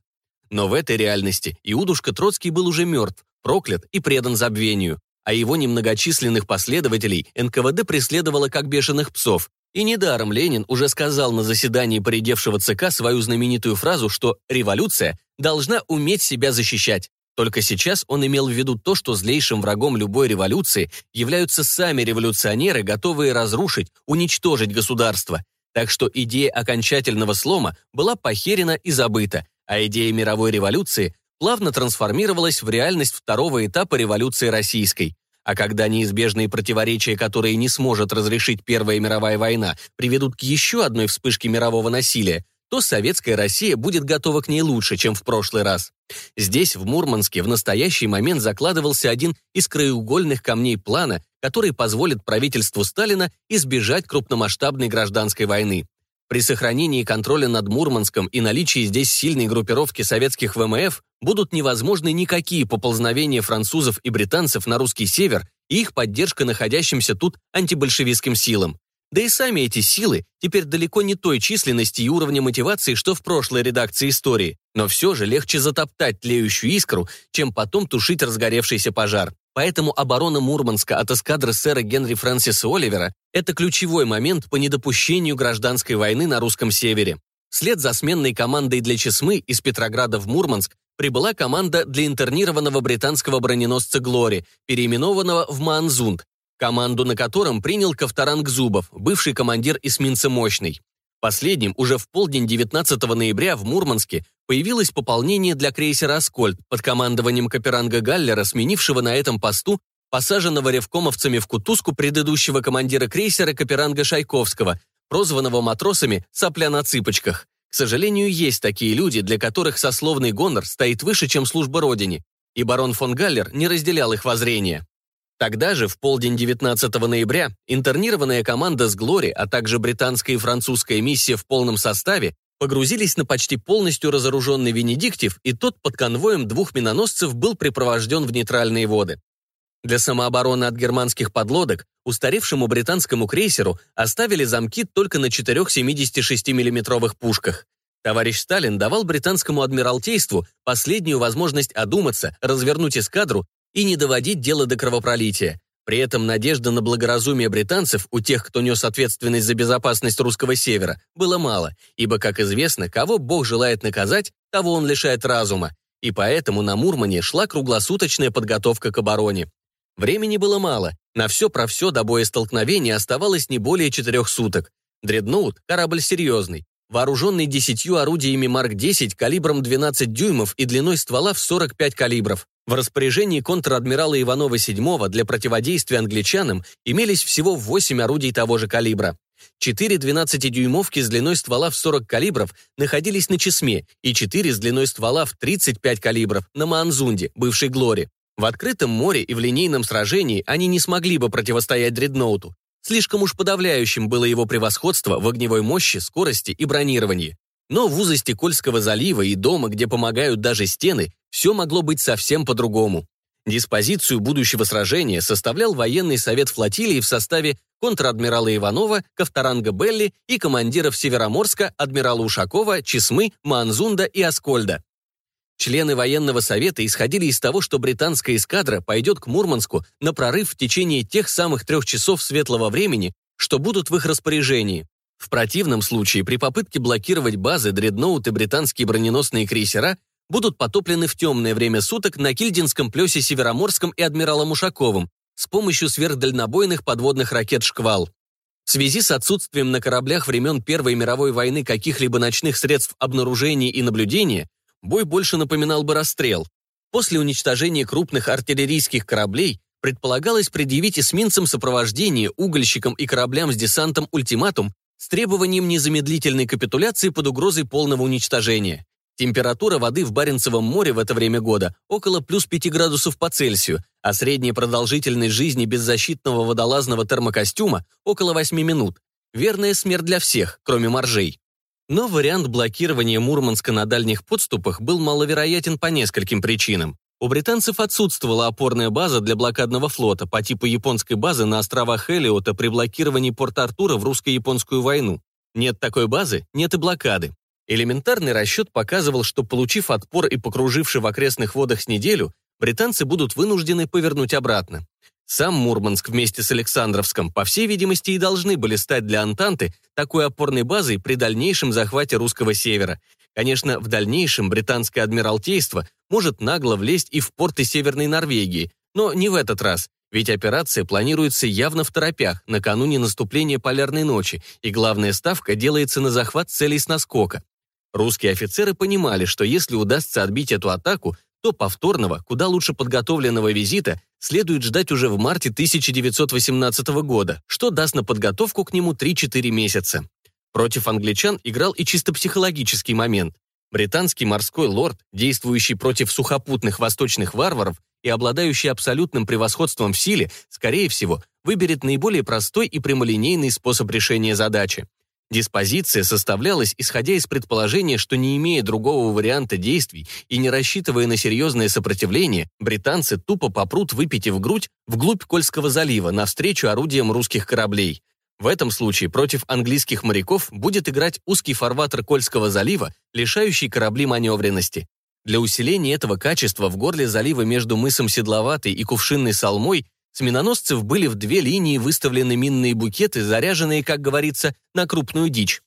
Но в этой реальности Иудушка Троцкий был уже мертв, проклят и предан забвению а его немногочисленных последователей НКВД преследовало как бешеных псов. И недаром Ленин уже сказал на заседании поредевшего ЦК свою знаменитую фразу, что «революция должна уметь себя защищать». Только сейчас он имел в виду то, что злейшим врагом любой революции являются сами революционеры, готовые разрушить, уничтожить государство. Так что идея окончательного слома была похерена и забыта, а идея мировой революции плавно трансформировалась в реальность второго этапа революции российской. А когда неизбежные противоречия, которые не сможет разрешить Первая мировая война, приведут к еще одной вспышке мирового насилия, то советская Россия будет готова к ней лучше, чем в прошлый раз. Здесь, в Мурманске, в настоящий момент закладывался один из краеугольных камней плана, который позволит правительству Сталина избежать крупномасштабной гражданской войны. При сохранении контроля над Мурманском и наличии здесь сильной группировки советских ВМФ будут невозможны никакие поползновения французов и британцев на русский север и их поддержка находящимся тут антибольшевистским силам. Да и сами эти силы теперь далеко не той численности и уровня мотивации, что в прошлой редакции истории, но все же легче затоптать тлеющую искру, чем потом тушить разгоревшийся пожар. Поэтому оборона Мурманска от эскадры сэра Генри Фрэнсиса Оливера – это ключевой момент по недопущению гражданской войны на русском севере. Вслед за сменной командой для Чесмы из Петрограда в Мурманск прибыла команда для интернированного британского броненосца «Глори», переименованного в «Маанзунд», команду на котором принял Ковторанг Зубов, бывший командир эсминца «Мощный». Последним уже в полдень 19 ноября в Мурманске появилось пополнение для крейсера «Аскольд» под командованием Каперанга Галлера, сменившего на этом посту посаженного ревкомовцами в кутузку предыдущего командира крейсера Каперанга Шайковского, прозванного матросами «Сопля на цыпочках». К сожалению, есть такие люди, для которых сословный гонор стоит выше, чем служба Родине, и барон фон Галлер не разделял их воззрения. Тогда же, в полдень 19 ноября, интернированная команда с Глори, а также британская и французская миссия в полном составе погрузились на почти полностью разоруженный Венедиктив, и тот под конвоем двух миноносцев был припровожден в нейтральные воды. Для самообороны от германских подлодок устаревшему британскому крейсеру оставили замки только на четырех 76 миллиметровых пушках. Товарищ Сталин давал британскому адмиралтейству последнюю возможность одуматься, развернуть эскадру и не доводить дело до кровопролития. При этом надежда на благоразумие британцев у тех, кто нес ответственность за безопасность русского севера, было мало, ибо, как известно, кого Бог желает наказать, того он лишает разума, и поэтому на Мурмане шла круглосуточная подготовка к обороне. Времени было мало, на все про все до боестолкновения оставалось не более четырех суток. Дредноут – корабль серьезный, вооруженный десятью орудиями Марк-10 калибром 12 дюймов и длиной ствола в 45 калибров. В распоряжении контр-адмирала Иванова VII для противодействия англичанам имелись всего 8 орудий того же калибра. Четыре 12-дюймовки с длиной ствола в 40 калибров находились на Чесме и четыре с длиной ствола в 35 калибров на Маанзунде, бывшей Глори. В открытом море и в линейном сражении они не смогли бы противостоять дредноуту. Слишком уж подавляющим было его превосходство в огневой мощи, скорости и бронировании. Но в узости Кольского залива и дома, где помогают даже стены, все могло быть совсем по-другому. Диспозицию будущего сражения составлял военный совет флотилии в составе контр-адмирала Иванова, Ковторанга Белли и командиров Североморска, адмирала Ушакова, Чесмы, Манзунда и Аскольда. Члены военного совета исходили из того, что британская эскадра пойдет к Мурманску на прорыв в течение тех самых трех часов светлого времени, что будут в их распоряжении. В противном случае при попытке блокировать базы дредноуты британские броненосные крейсера будут потоплены в темное время суток на Кильдинском плесе Североморском и адмиралом Ушаковым с помощью сверхдальнобойных подводных ракет «Шквал». В связи с отсутствием на кораблях времен Первой мировой войны каких-либо ночных средств обнаружения и наблюдения, бой больше напоминал бы расстрел. После уничтожения крупных артиллерийских кораблей предполагалось предъявить эсминцам сопровождение, угольщикам и кораблям с десантом ультиматум с требованием незамедлительной капитуляции под угрозой полного уничтожения. Температура воды в Баренцевом море в это время года около плюс 5 градусов по Цельсию, а средняя продолжительность жизни без защитного водолазного термокостюма около 8 минут. Верная смерть для всех, кроме моржей. Но вариант блокирования Мурманска на дальних подступах был маловероятен по нескольким причинам. У британцев отсутствовала опорная база для блокадного флота по типу японской базы на островах Элиота при блокировании Порт-Артура в русско-японскую войну. Нет такой базы, нет и блокады. Элементарный расчет показывал, что, получив отпор и покруживший в окрестных водах с неделю, британцы будут вынуждены повернуть обратно. Сам Мурманск вместе с Александровском, по всей видимости, и должны были стать для Антанты такой опорной базой при дальнейшем захвате русского севера. Конечно, в дальнейшем британское адмиралтейство может нагло влезть и в порты Северной Норвегии, но не в этот раз, ведь операция планируется явно в торопях, накануне наступления полярной ночи, и главная ставка делается на захват целей с наскока. Русские офицеры понимали, что если удастся отбить эту атаку, то повторного, куда лучше подготовленного визита следует ждать уже в марте 1918 года, что даст на подготовку к нему 3-4 месяца. Против англичан играл и чисто психологический момент. Британский морской лорд, действующий против сухопутных восточных варваров и обладающий абсолютным превосходством в силе, скорее всего, выберет наиболее простой и прямолинейный способ решения задачи. Диспозиция составлялась, исходя из предположения, что не имея другого варианта действий и не рассчитывая на серьезное сопротивление, британцы тупо попрут, выпитив грудь, вглубь Кольского залива, навстречу орудиям русских кораблей. В этом случае против английских моряков будет играть узкий фарватер Кольского залива, лишающий корабли маневренности. Для усиления этого качества в горле залива между мысом Седловатой и Кувшинной Салмой с миноносцев были в две линии выставлены минные букеты, заряженные, как говорится, на крупную дичь.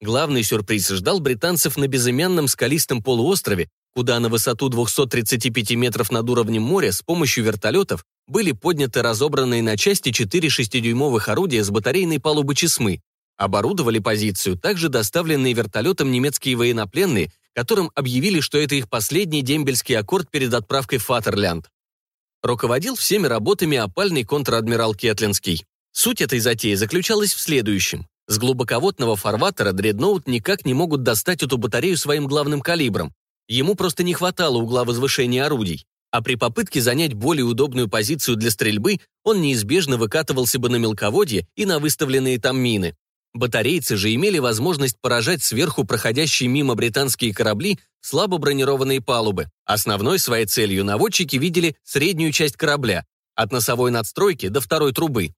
Главный сюрприз ждал британцев на безымянном скалистом полуострове, куда на высоту 235 метров над уровнем моря с помощью вертолетов были подняты разобранные на части 4 шестидюймовых орудия с батарейной палубы Чесмы. Оборудовали позицию также доставленные вертолетом немецкие военнопленные, которым объявили, что это их последний дембельский аккорд перед отправкой в Фатерлянд руководил всеми работами опальный контр-адмирал Кетлинский. Суть этой затеи заключалась в следующем. С глубоководного фарватера дредноут никак не могут достать эту батарею своим главным калибром. Ему просто не хватало угла возвышения орудий. А при попытке занять более удобную позицию для стрельбы он неизбежно выкатывался бы на мелководье и на выставленные там мины. Батарейцы же имели возможность поражать сверху проходящие мимо британские корабли слабо бронированные палубы. Основной своей целью наводчики видели среднюю часть корабля, от носовой надстройки до второй трубы.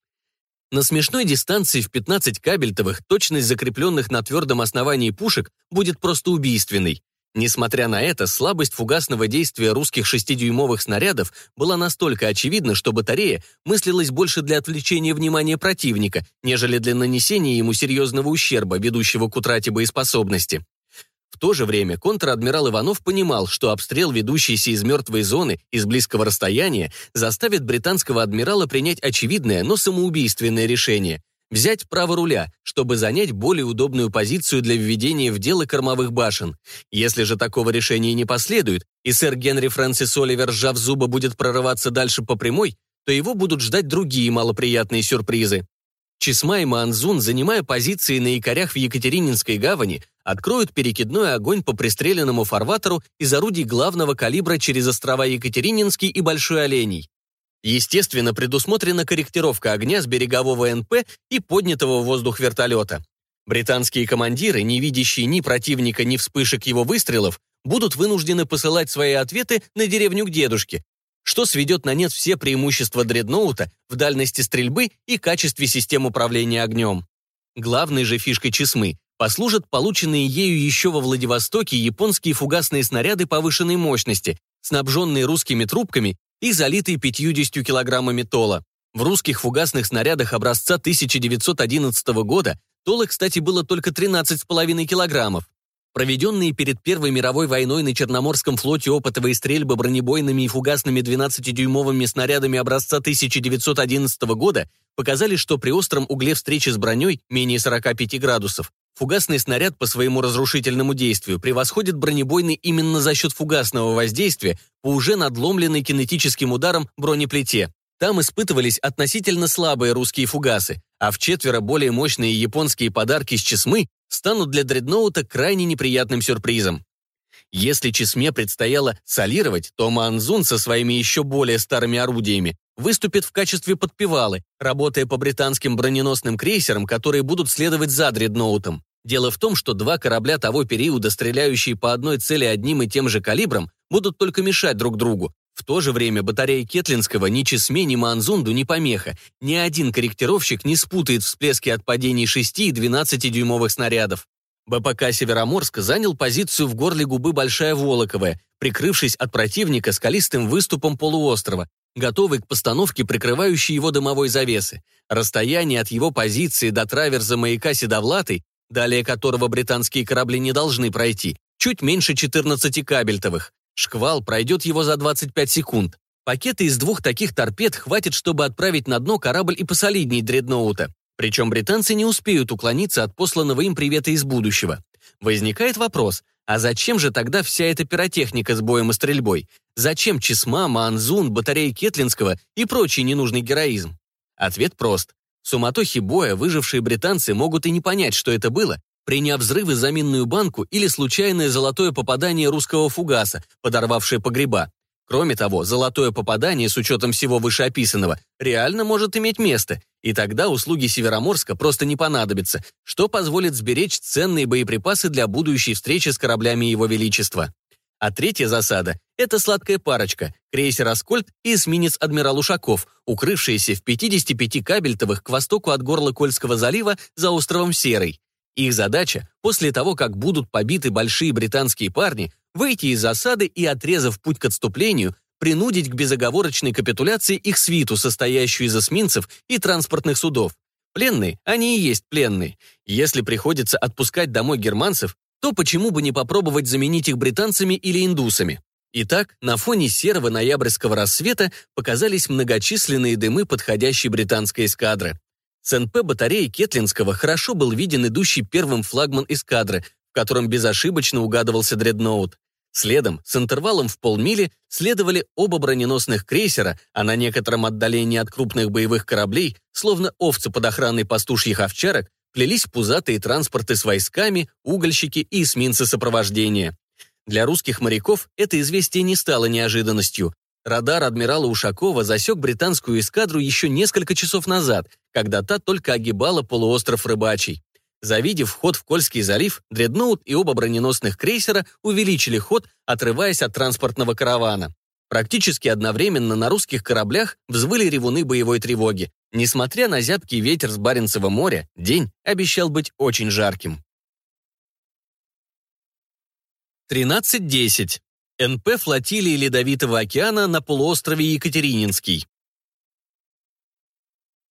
На смешной дистанции в 15 кабельтовых точность закрепленных на твердом основании пушек будет просто убийственной. Несмотря на это, слабость фугасного действия русских шестидюймовых снарядов была настолько очевидна, что батарея мыслилась больше для отвлечения внимания противника, нежели для нанесения ему серьезного ущерба, ведущего к утрате боеспособности. В то же время контр-адмирал Иванов понимал, что обстрел, ведущийся из мертвой зоны, из близкого расстояния, заставит британского адмирала принять очевидное, но самоубийственное решение – взять право руля, чтобы занять более удобную позицию для введения в дело кормовых башен. Если же такого решения не последует, и сэр Генри Фрэнсис Оливер, сжав зубы, будет прорываться дальше по прямой, то его будут ждать другие малоприятные сюрпризы. Чесма и Манзун, занимая позиции на якорях в Екатерининской гавани, откроют перекидной огонь по пристреленному фарватеру из орудий главного калибра через острова Екатерининский и Большой Оленей. Естественно, предусмотрена корректировка огня с берегового НП и поднятого в воздух вертолета. Британские командиры, не видящие ни противника, ни вспышек его выстрелов, будут вынуждены посылать свои ответы на деревню к дедушке, что сведет на нет все преимущества дредноута в дальности стрельбы и качестве систем управления огнем. Главной же фишкой Чесмы послужат полученные ею еще во Владивостоке японские фугасные снаряды повышенной мощности, снабженные русскими трубками и залитые 50 килограммами тола. В русских фугасных снарядах образца 1911 года тола, кстати, было только 13,5 килограммов. Проведенные перед Первой мировой войной на Черноморском флоте опытовые стрельбы бронебойными и фугасными 12-дюймовыми снарядами образца 1911 года показали, что при остром угле встречи с броней менее 45 градусов фугасный снаряд по своему разрушительному действию превосходит бронебойный именно за счет фугасного воздействия по уже надломленной кинетическим ударом бронеплите. Там испытывались относительно слабые русские фугасы, а в четверо более мощные японские подарки с Чесмы станут для дредноута крайне неприятным сюрпризом. Если Чесме предстояло солировать, то Манзун со своими еще более старыми орудиями выступит в качестве подпевалы, работая по британским броненосным крейсерам, которые будут следовать за дредноутом. Дело в том, что два корабля того периода, стреляющие по одной цели одним и тем же калибром, будут только мешать друг другу. В то же время батареи Кетлинского ни Чесме, ни Манзунду не помеха. Ни один корректировщик не спутает всплески от падений 6 и 12-дюймовых снарядов. БПК «Североморск» занял позицию в горле губы Большая Волоковая, прикрывшись от противника скалистым выступом полуострова, готовый к постановке прикрывающей его дымовой завесы. Расстояние от его позиции до траверза маяка Седовлатый, далее которого британские корабли не должны пройти, чуть меньше 14 кабельтовых. Шквал пройдет его за 25 секунд. Пакеты из двух таких торпед хватит, чтобы отправить на дно корабль и посолидней дредноута. Причем британцы не успеют уклониться от посланного им привета из будущего. Возникает вопрос, а зачем же тогда вся эта пиротехника с боем и стрельбой? Зачем Чесма, Манзун, батареи Кетлинского и прочий ненужный героизм? Ответ прост. В суматохе боя выжившие британцы могут и не понять, что это было, приняв взрывы за минную банку или случайное золотое попадание русского фугаса, подорвавшее погреба. Кроме того, золотое попадание с учетом всего вышеописанного реально может иметь место, и тогда услуги Североморска просто не понадобятся, что позволит сберечь ценные боеприпасы для будущей встречи с кораблями Его Величества. А третья засада — это сладкая парочка — крейсер «Аскольд» и эсминец «Адмирал Ушаков», укрывшиеся в 55 кабельтовых к востоку от горла Кольского залива за островом Серый. Их задача, после того, как будут побиты большие британские парни, выйти из засады и, отрезав путь к отступлению, принудить к безоговорочной капитуляции их свиту, состоящую из эсминцев и транспортных судов. Пленные, они и есть пленные. Если приходится отпускать домой германцев, то почему бы не попробовать заменить их британцами или индусами? Итак, на фоне серого ноябрьского рассвета показались многочисленные дымы подходящей британской эскадры. С НП батареи Кетлинского хорошо был виден идущий первым флагман эскадры, в котором безошибочно угадывался дредноут. Следом, с интервалом в полмили, следовали оба броненосных крейсера, а на некотором отдалении от крупных боевых кораблей, словно овцы под охраной пастушьих овчарок, плелись пузатые транспорты с войсками, угольщики и эсминцы сопровождения. Для русских моряков это известие не стало неожиданностью. Радар адмирала Ушакова засек британскую эскадру еще несколько часов назад, когда та только огибала полуостров Рыбачий. Завидев вход в Кольский залив, дредноут и оба броненосных крейсера увеличили ход, отрываясь от транспортного каравана. Практически одновременно на русских кораблях взвыли ревуны боевой тревоги. Несмотря на зябкий ветер с Баренцева моря, день обещал быть очень жарким. 13.10. НП флотилии Ледовитого океана на полуострове Екатерининский.